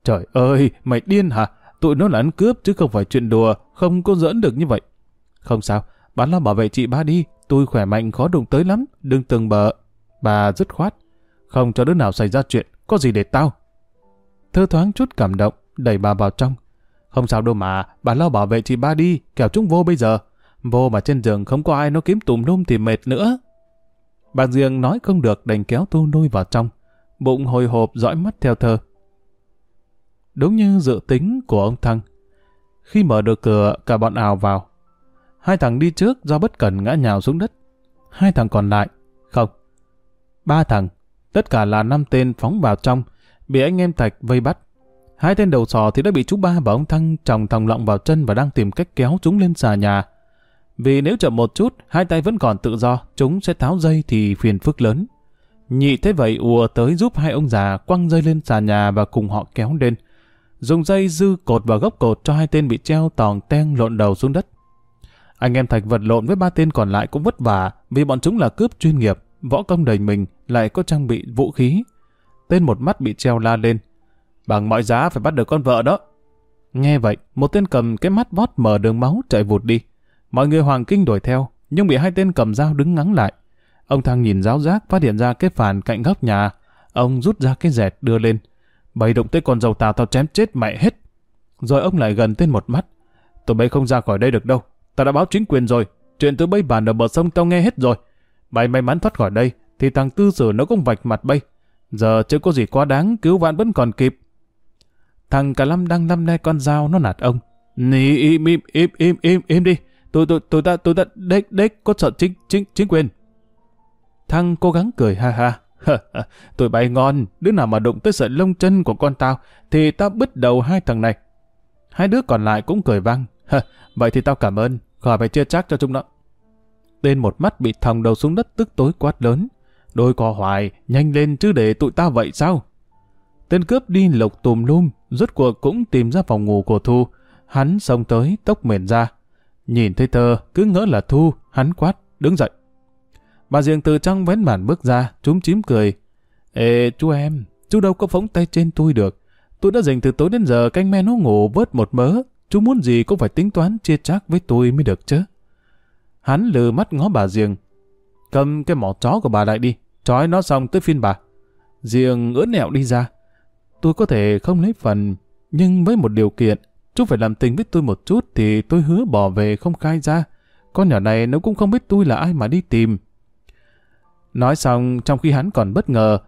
Trời ơi, mày điên hả? Tụi nó là ăn cướp chứ không phải chuyện đùa, không có giỡn được như vậy. Không sao, bán lo bảo vệ chị ba đi, tôi khỏe mạnh khó đụng tới lắm, đừng từng bợ. Bà dứt khoát. Không cho đứa nào xảy ra chuyện, có gì để tao. Thơ thoáng chút cảm động, đẩy bà vào trong. Không sao đâu mà, bà lo bảo vệ chị ba đi, kẻo chúng vô bây giờ. Vô mà trên giường không có ai nó kiếm tùm lum thì mệt nữa. Bà Diệng nói không được đành kéo tu nuôi vào trong. Bụng hồi hộp dõi mắt theo thơ. Đúng như dự tính của ông Thăng. Khi mở được cửa, cả bọn ào vào. Hai thằng đi trước do bất cẩn ngã nhào xuống đất. Hai thằng còn lại, không. Ba thằng, tất cả là năm tên phóng vào trong, bị anh em Thạch vây bắt. Hai tên đầu sò thì đã bị chú ba và ông Thăng tròng thòng lọng vào chân và đang tìm cách kéo chúng lên xà nhà. Vì nếu chậm một chút, hai tay vẫn còn tự do, chúng sẽ tháo dây thì phiền phức lớn. Nhị thế vậy ùa tới giúp hai ông già quăng dây lên xà nhà và cùng họ kéo lên. Dùng dây dư cột vào gốc cột cho hai tên bị treo tòng ten lộn đầu xuống đất. Anh em Thạch vật lộn với ba tên còn lại cũng vất vả vì bọn chúng là cướp chuyên nghiệp, võ công đầy mình, lại có trang bị vũ khí. Tên một mắt bị treo la lên. Bằng mọi giá phải bắt được con vợ đó. Nghe vậy, một tên cầm cái mắt vót mở đường máu chạy vụt đi. Mọi người hoàng kinh đuổi theo, nhưng bị hai tên cầm dao đứng ngắn lại. Ông Thăng nhìn giáo giác phát hiện ra cái phản cạnh góc nhà. Ông rút ra cái dẹt đưa lên. Bày động tới con dầu tào tao chém chết mẹ hết. Rồi ông lại gần tên một mắt. Tụi bay không ra khỏi đây được đâu. Tao đã báo chính quyền rồi. Chuyện từ bấy bàn ở bờ sông tao nghe hết rồi. Bay may mắn thoát khỏi đây, thì thằng tư sử nó cũng vạch mặt bay. Giờ chưa có gì quá đáng, cứu vãn vẫn còn kịp. Thằng cả lâm đang nắm le con dao nó nạt ông. Nì im im im im im im đi. Tôi tôi tôi ta tôi ta đếch đếch có sợ chính chính chính quyền. Thằng cố gắng cười ha ha. tôi bay ngon, đứa nào mà đụng tới sợi lông chân của con tao thì tao bứt đầu hai thằng này. Hai đứa còn lại cũng cười vang. Vậy thì tao cảm ơn, khỏi phải chia chắc cho chúng nó. Tên một mắt bị thòng đầu xuống đất tức tối quát lớn. Đôi cò hoài, nhanh lên chứ để tụi ta vậy sao? Tên cướp đi lục tùm lum, rốt cuộc cũng tìm ra phòng ngủ của Thu. Hắn xông tới, tốc mền ra. Nhìn thấy thơ cứ ngỡ là Thu, hắn quát, đứng dậy. Bà Diệng từ trong vén màn bước ra, chúng chím cười. Ê, chú em, chú đâu có phóng tay trên tôi được. Tôi đã dành từ tối đến giờ canh men nó ngủ vớt một mớ. Chú muốn gì cũng phải tính toán chia chác với tôi mới được chứ. Hắn lừ mắt ngó bà diềng Cầm cái mỏ chó của bà lại đi, trói nó xong tới phiên bà. diềng ưỡn nẹo đi ra. Tôi có thể không lấy phần, nhưng với một điều kiện, chú phải làm tình với tôi một chút thì tôi hứa bỏ về không khai ra. Con nhỏ này nó cũng không biết tôi là ai mà đi tìm. Nói xong, trong khi hắn còn bất ngờ,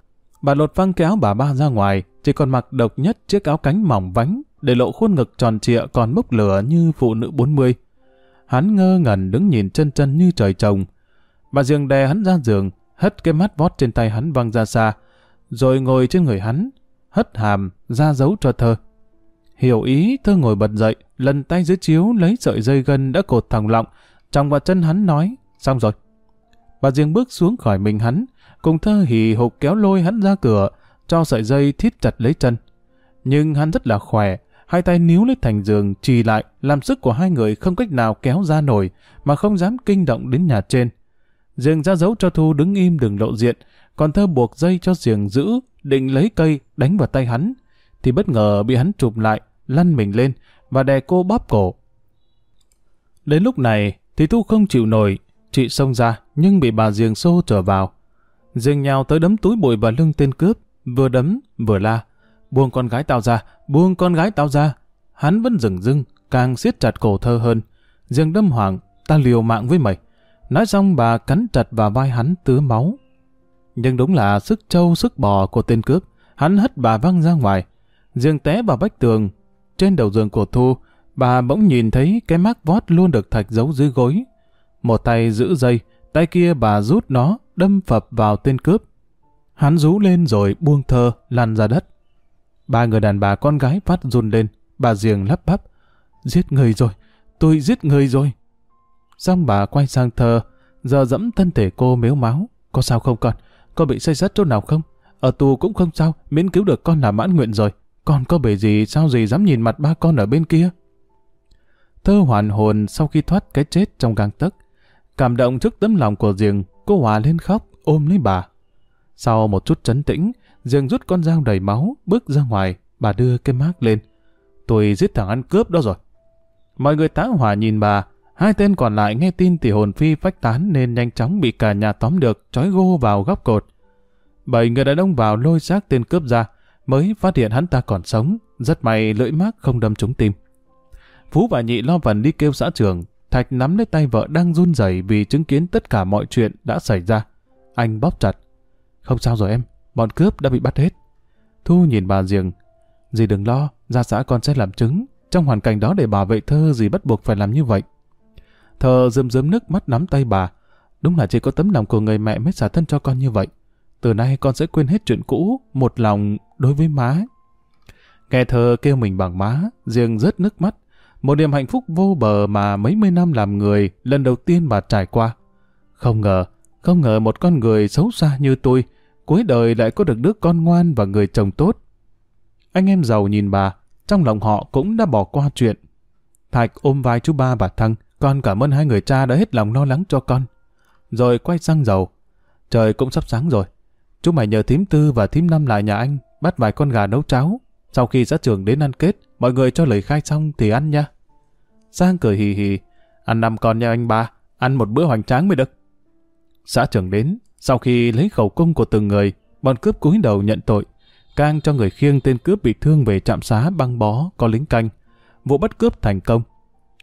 bà lột văng kéo bà ba ra ngoài, chỉ còn mặc độc nhất chiếc áo cánh mỏng vánh, để lộ khuôn ngực tròn trịa còn bốc lửa như phụ nữ 40. Hắn ngơ ngẩn đứng nhìn chân chân như trời trồng. Bà dường đè hắn ra giường, hất cái mắt vót trên tay hắn văng ra xa, rồi ngồi trên người hắn, hất hàm, ra dấu cho thơ. Hiểu ý, thơ ngồi bật dậy, lần tay dưới chiếu lấy sợi dây gân đã cột thòng lọng, trong vào chân hắn nói, xong rồi. Bà riêng bước xuống khỏi mình hắn, cùng thơ hì hục kéo lôi hắn ra cửa, cho sợi dây thít chặt lấy chân. Nhưng hắn rất là khỏe, hai tay níu lấy thành giường trì lại, làm sức của hai người không cách nào kéo ra nổi, mà không dám kinh động đến nhà trên. Giường ra dấu cho Thu đứng im đừng lộ diện, còn thơ buộc dây cho giường giữ, định lấy cây đánh vào tay hắn, thì bất ngờ bị hắn chụp lại, lăn mình lên và đè cô bóp cổ. Đến lúc này thì Thu không chịu nổi, chị xông ra nhưng bị bà giường xô trở vào. Giường nhào tới đấm túi bụi vào lưng tên cướp, vừa đấm vừa la. Buông con gái tao ra, buông con gái tao ra. Hắn vẫn dừng dưng, càng siết chặt cổ thơ hơn. Riêng đâm hoàng, ta liều mạng với mày. Nói xong bà cắn chặt vào vai hắn tứa máu. Nhưng đúng là sức trâu sức bò của tên cướp. Hắn hất bà văng ra ngoài. Riêng té vào vách tường. Trên đầu giường của Thu, bà bỗng nhìn thấy cái mác vót luôn được thạch giấu dưới gối. Một tay giữ dây, tay kia bà rút nó, đâm phập vào tên cướp. Hắn rú lên rồi buông thơ, lăn ra đất. Ba người đàn bà con gái phát run lên, bà giềng lắp bắp. Giết người rồi, tôi giết người rồi. Xong bà quay sang thơ, giờ dẫm thân thể cô mếu máu. Có sao không con? Con bị xây sắt chỗ nào không? Ở tù cũng không sao, miễn cứu được con là mãn nguyện rồi. Con có bể gì, sao gì dám nhìn mặt ba con ở bên kia? Thơ hoàn hồn sau khi thoát cái chết trong gang tấc. Cảm động trước tấm lòng của Diềng, cô hòa lên khóc, ôm lấy bà. Sau một chút trấn tĩnh, Dường rút con dao đầy máu, bước ra ngoài, bà đưa cái mác lên. Tôi giết thằng ăn cướp đó rồi. Mọi người tá hỏa nhìn bà, hai tên còn lại nghe tin thì hồn phi phách tán nên nhanh chóng bị cả nhà tóm được, trói gô vào góc cột. Bảy người đàn ông vào lôi xác tên cướp ra, mới phát hiện hắn ta còn sống, rất may lưỡi mác không đâm trúng tim. Phú và Nhị lo phần đi kêu xã trường, Thạch nắm lấy tay vợ đang run rẩy vì chứng kiến tất cả mọi chuyện đã xảy ra. Anh bóp chặt. Không sao rồi em, bọn cướp đã bị bắt hết. Thu nhìn bà Diềng. Dì đừng lo, ra xã con sẽ làm chứng. Trong hoàn cảnh đó để bảo vệ thơ dì bắt buộc phải làm như vậy. Thơ rơm rớm nước mắt nắm tay bà. Đúng là chỉ có tấm lòng của người mẹ mới xả thân cho con như vậy. Từ nay con sẽ quên hết chuyện cũ, một lòng đối với má. Nghe thơ kêu mình bằng má, Diềng rớt nước mắt. Một niềm hạnh phúc vô bờ mà mấy mươi năm làm người lần đầu tiên bà trải qua. Không ngờ, không ngờ một con người xấu xa như tôi, cuối đời lại có được đứa con ngoan và người chồng tốt. Anh em giàu nhìn bà, trong lòng họ cũng đã bỏ qua chuyện. Thạch ôm vai chú ba và Thăng, con cảm ơn hai người cha đã hết lòng lo lắng cho con. Rồi quay sang giàu. Trời cũng sắp sáng rồi. Chú mày nhờ thím tư và thím năm lại nhà anh, bắt vài con gà nấu cháo. Sau khi xã trường đến ăn kết, mọi người cho lời khai xong thì ăn nha. Giang cười hì hì, ăn năm con nha anh ba, ăn một bữa hoành tráng mới được. Xã trưởng đến, sau khi lấy khẩu cung của từng người, bọn cướp cúi đầu nhận tội. Cang cho người khiêng tên cướp bị thương về trạm xá băng bó, có lính canh. Vụ bắt cướp thành công.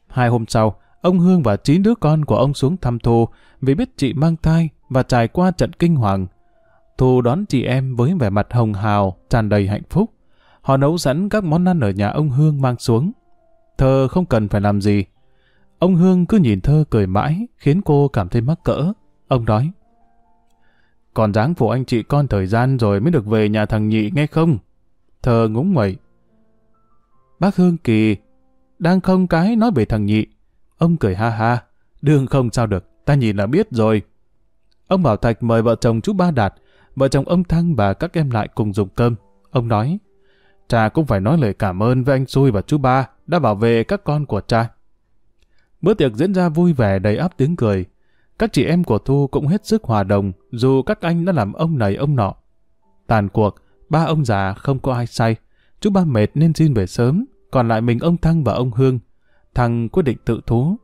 Hai hôm sau, ông Hương và chín đứa con của ông xuống thăm Thu vì biết chị mang thai và trải qua trận kinh hoàng. Thu đón chị em với vẻ mặt hồng hào, tràn đầy hạnh phúc. Họ nấu sẵn các món ăn ở nhà ông Hương mang xuống. Thơ không cần phải làm gì. Ông Hương cứ nhìn Thơ cười mãi, khiến cô cảm thấy mắc cỡ. Ông nói, còn dáng phụ anh chị con thời gian rồi mới được về nhà thằng nhị nghe không? thờ ngúng nguẩy. Bác Hương Kỳ đang không cái nói về thằng nhị. Ông cười ha ha. Đương không sao được, ta nhìn là biết rồi. Ông Bảo Thạch mời vợ chồng chú Ba Đạt, vợ chồng ông Thăng và các em lại cùng dùng cơm. Ông nói, cha cũng phải nói lời cảm ơn với anh Xui và chú Ba đã bảo vệ các con của cha. Bữa tiệc diễn ra vui vẻ đầy áp tiếng cười. Các chị em của Thu cũng hết sức hòa đồng, dù các anh đã làm ông này ông nọ. Tàn cuộc, ba ông già không có ai say. Chú ba mệt nên xin về sớm, còn lại mình ông Thăng và ông Hương. Thăng quyết định tự thú.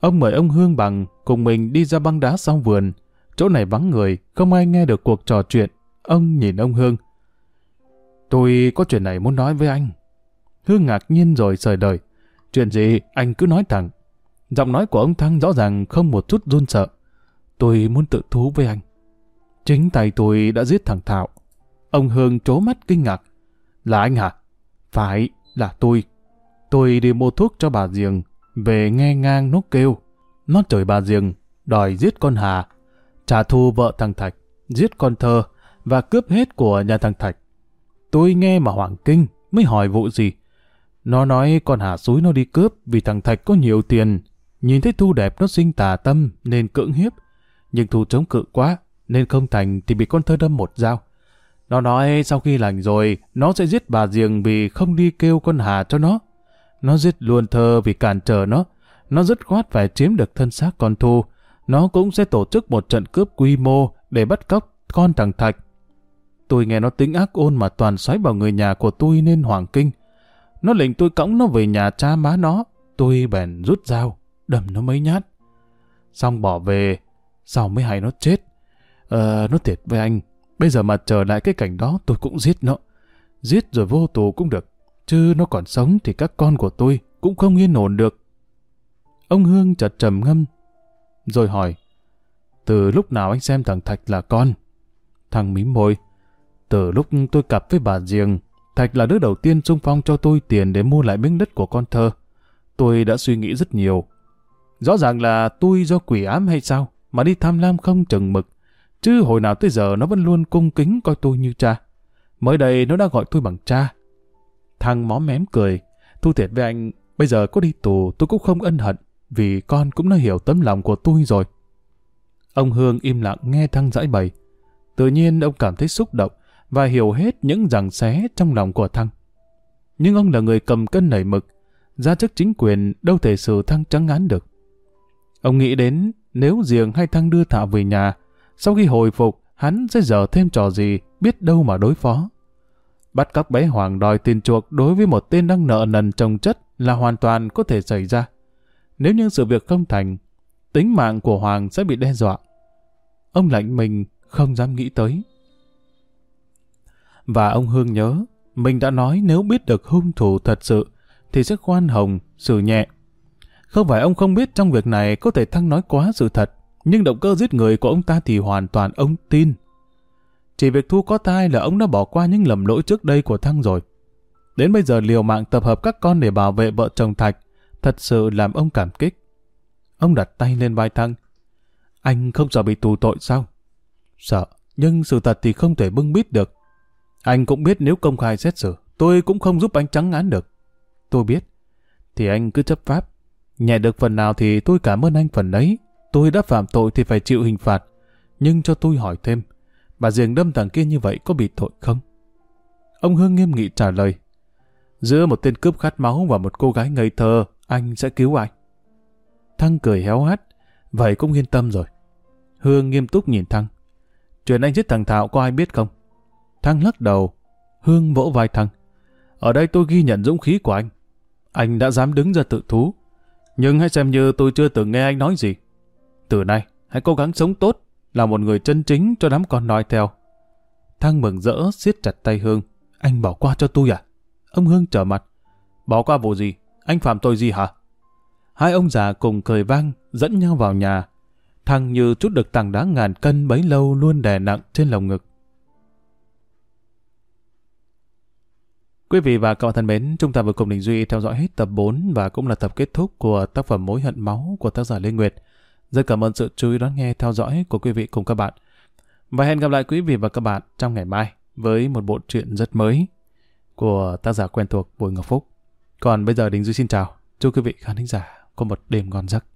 Ông mời ông Hương bằng cùng mình đi ra băng đá sau vườn. Chỗ này vắng người, không ai nghe được cuộc trò chuyện. Ông nhìn ông Hương. Tôi có chuyện này muốn nói với anh. Hương ngạc nhiên rồi sời đời. Chuyện gì, anh cứ nói thẳng. Giọng nói của ông Thăng rõ ràng không một chút run sợ. Tôi muốn tự thú với anh. Chính tay tôi đã giết thằng Thảo. Ông Hương trố mắt kinh ngạc. Là anh hả? Phải, là tôi. Tôi đi mua thuốc cho bà Diềng, về nghe ngang nó kêu. Nó chửi bà Diềng, đòi giết con Hà, trả thù vợ thằng Thạch, giết con Thơ và cướp hết của nhà thằng Thạch. Tôi nghe mà hoảng kinh, mới hỏi vụ gì. Nó nói con Hà suối nó đi cướp vì thằng Thạch có nhiều tiền. Nhìn thấy Thu đẹp nó sinh tà tâm nên cưỡng hiếp. Nhưng Thu chống cự quá nên không thành thì bị con thơ đâm một dao. Nó nói sau khi lành rồi nó sẽ giết bà Diềng vì không đi kêu con Hà cho nó. Nó giết luôn thơ vì cản trở nó. Nó dứt khoát phải chiếm được thân xác con Thu. Nó cũng sẽ tổ chức một trận cướp quy mô để bắt cóc con thằng Thạch. Tôi nghe nó tính ác ôn mà toàn xoáy vào người nhà của tôi nên hoảng kinh. Nó lệnh tôi cõng nó về nhà cha má nó. Tôi bèn rút dao, đâm nó mấy nhát. Xong bỏ về, sau mới hay nó chết. Ờ, nó thiệt với anh. Bây giờ mà trở lại cái cảnh đó tôi cũng giết nó. Giết rồi vô tù cũng được. Chứ nó còn sống thì các con của tôi cũng không yên ổn được. Ông Hương chợt trầm ngâm, rồi hỏi, từ lúc nào anh xem thằng Thạch là con? Thằng mím môi, từ lúc tôi cặp với bà Diềng, Thạch là đứa đầu tiên xung phong cho tôi tiền để mua lại miếng đất của con thơ. Tôi đã suy nghĩ rất nhiều. Rõ ràng là tôi do quỷ ám hay sao mà đi tham lam không chừng mực. Chứ hồi nào tới giờ nó vẫn luôn cung kính coi tôi như cha. Mới đây nó đã gọi tôi bằng cha. Thằng mó mém cười. Thu thiệt với anh, bây giờ có đi tù tôi cũng không ân hận vì con cũng đã hiểu tấm lòng của tôi rồi. Ông Hương im lặng nghe thăng giải bày. Tự nhiên ông cảm thấy xúc động và hiểu hết những rằng xé trong lòng của Thăng. Nhưng ông là người cầm cân nảy mực, ra chức chính quyền đâu thể xử Thăng trắng án được. Ông nghĩ đến nếu Diệng hay Thăng đưa Thảo về nhà, sau khi hồi phục, hắn sẽ dở thêm trò gì, biết đâu mà đối phó. Bắt cóc bé Hoàng đòi tiền chuộc đối với một tên đang nợ nần trồng chất là hoàn toàn có thể xảy ra. Nếu như sự việc không thành, tính mạng của Hoàng sẽ bị đe dọa. Ông lạnh mình không dám nghĩ tới. Và ông Hương nhớ, mình đã nói nếu biết được hung thủ thật sự, thì sẽ khoan hồng, xử nhẹ. Không phải ông không biết trong việc này có thể Thăng nói quá sự thật, nhưng động cơ giết người của ông ta thì hoàn toàn ông tin. Chỉ việc Thu có tai là ông đã bỏ qua những lầm lỗi trước đây của Thăng rồi. Đến bây giờ liều mạng tập hợp các con để bảo vệ vợ chồng Thạch, thật sự làm ông cảm kích. Ông đặt tay lên vai Thăng. Anh không sợ bị tù tội sao? Sợ, nhưng sự thật thì không thể bưng bít được. Anh cũng biết nếu công khai xét xử, tôi cũng không giúp anh trắng án được. Tôi biết. Thì anh cứ chấp pháp. Nhẹ được phần nào thì tôi cảm ơn anh phần đấy Tôi đã phạm tội thì phải chịu hình phạt. Nhưng cho tôi hỏi thêm, bà Diềng đâm thằng kia như vậy có bị tội không? Ông Hương nghiêm nghị trả lời. Giữa một tên cướp khát máu và một cô gái ngây thơ, anh sẽ cứu anh. Thăng cười héo hắt, vậy cũng yên tâm rồi. Hương nghiêm túc nhìn Thăng. Chuyện anh giết thằng Thảo có ai biết không? Thăng lắc đầu. Hương vỗ vai Thăng. Ở đây tôi ghi nhận dũng khí của anh. Anh đã dám đứng ra tự thú. Nhưng hãy xem như tôi chưa từng nghe anh nói gì. Từ nay, hãy cố gắng sống tốt, là một người chân chính cho đám con nói theo. Thăng mừng rỡ siết chặt tay Hương. Anh bỏ qua cho tôi à? Ông Hương trở mặt. Bỏ qua vụ gì? Anh phạm tội gì hả? Hai ông già cùng cười vang, dẫn nhau vào nhà. Thăng như chút được tảng đá ngàn cân bấy lâu luôn đè nặng trên lồng ngực. Quý vị và các bạn thân mến, chúng ta vừa cùng Đình Duy theo dõi hết tập 4 và cũng là tập kết thúc của tác phẩm Mối hận máu của tác giả Lê Nguyệt. Rất cảm ơn sự chú ý đón nghe theo dõi của quý vị cùng các bạn. Và hẹn gặp lại quý vị và các bạn trong ngày mai với một bộ truyện rất mới của tác giả quen thuộc Bùi Ngọc Phúc. Còn bây giờ Đình Duy xin chào. Chúc quý vị khán thính giả có một đêm ngon giấc.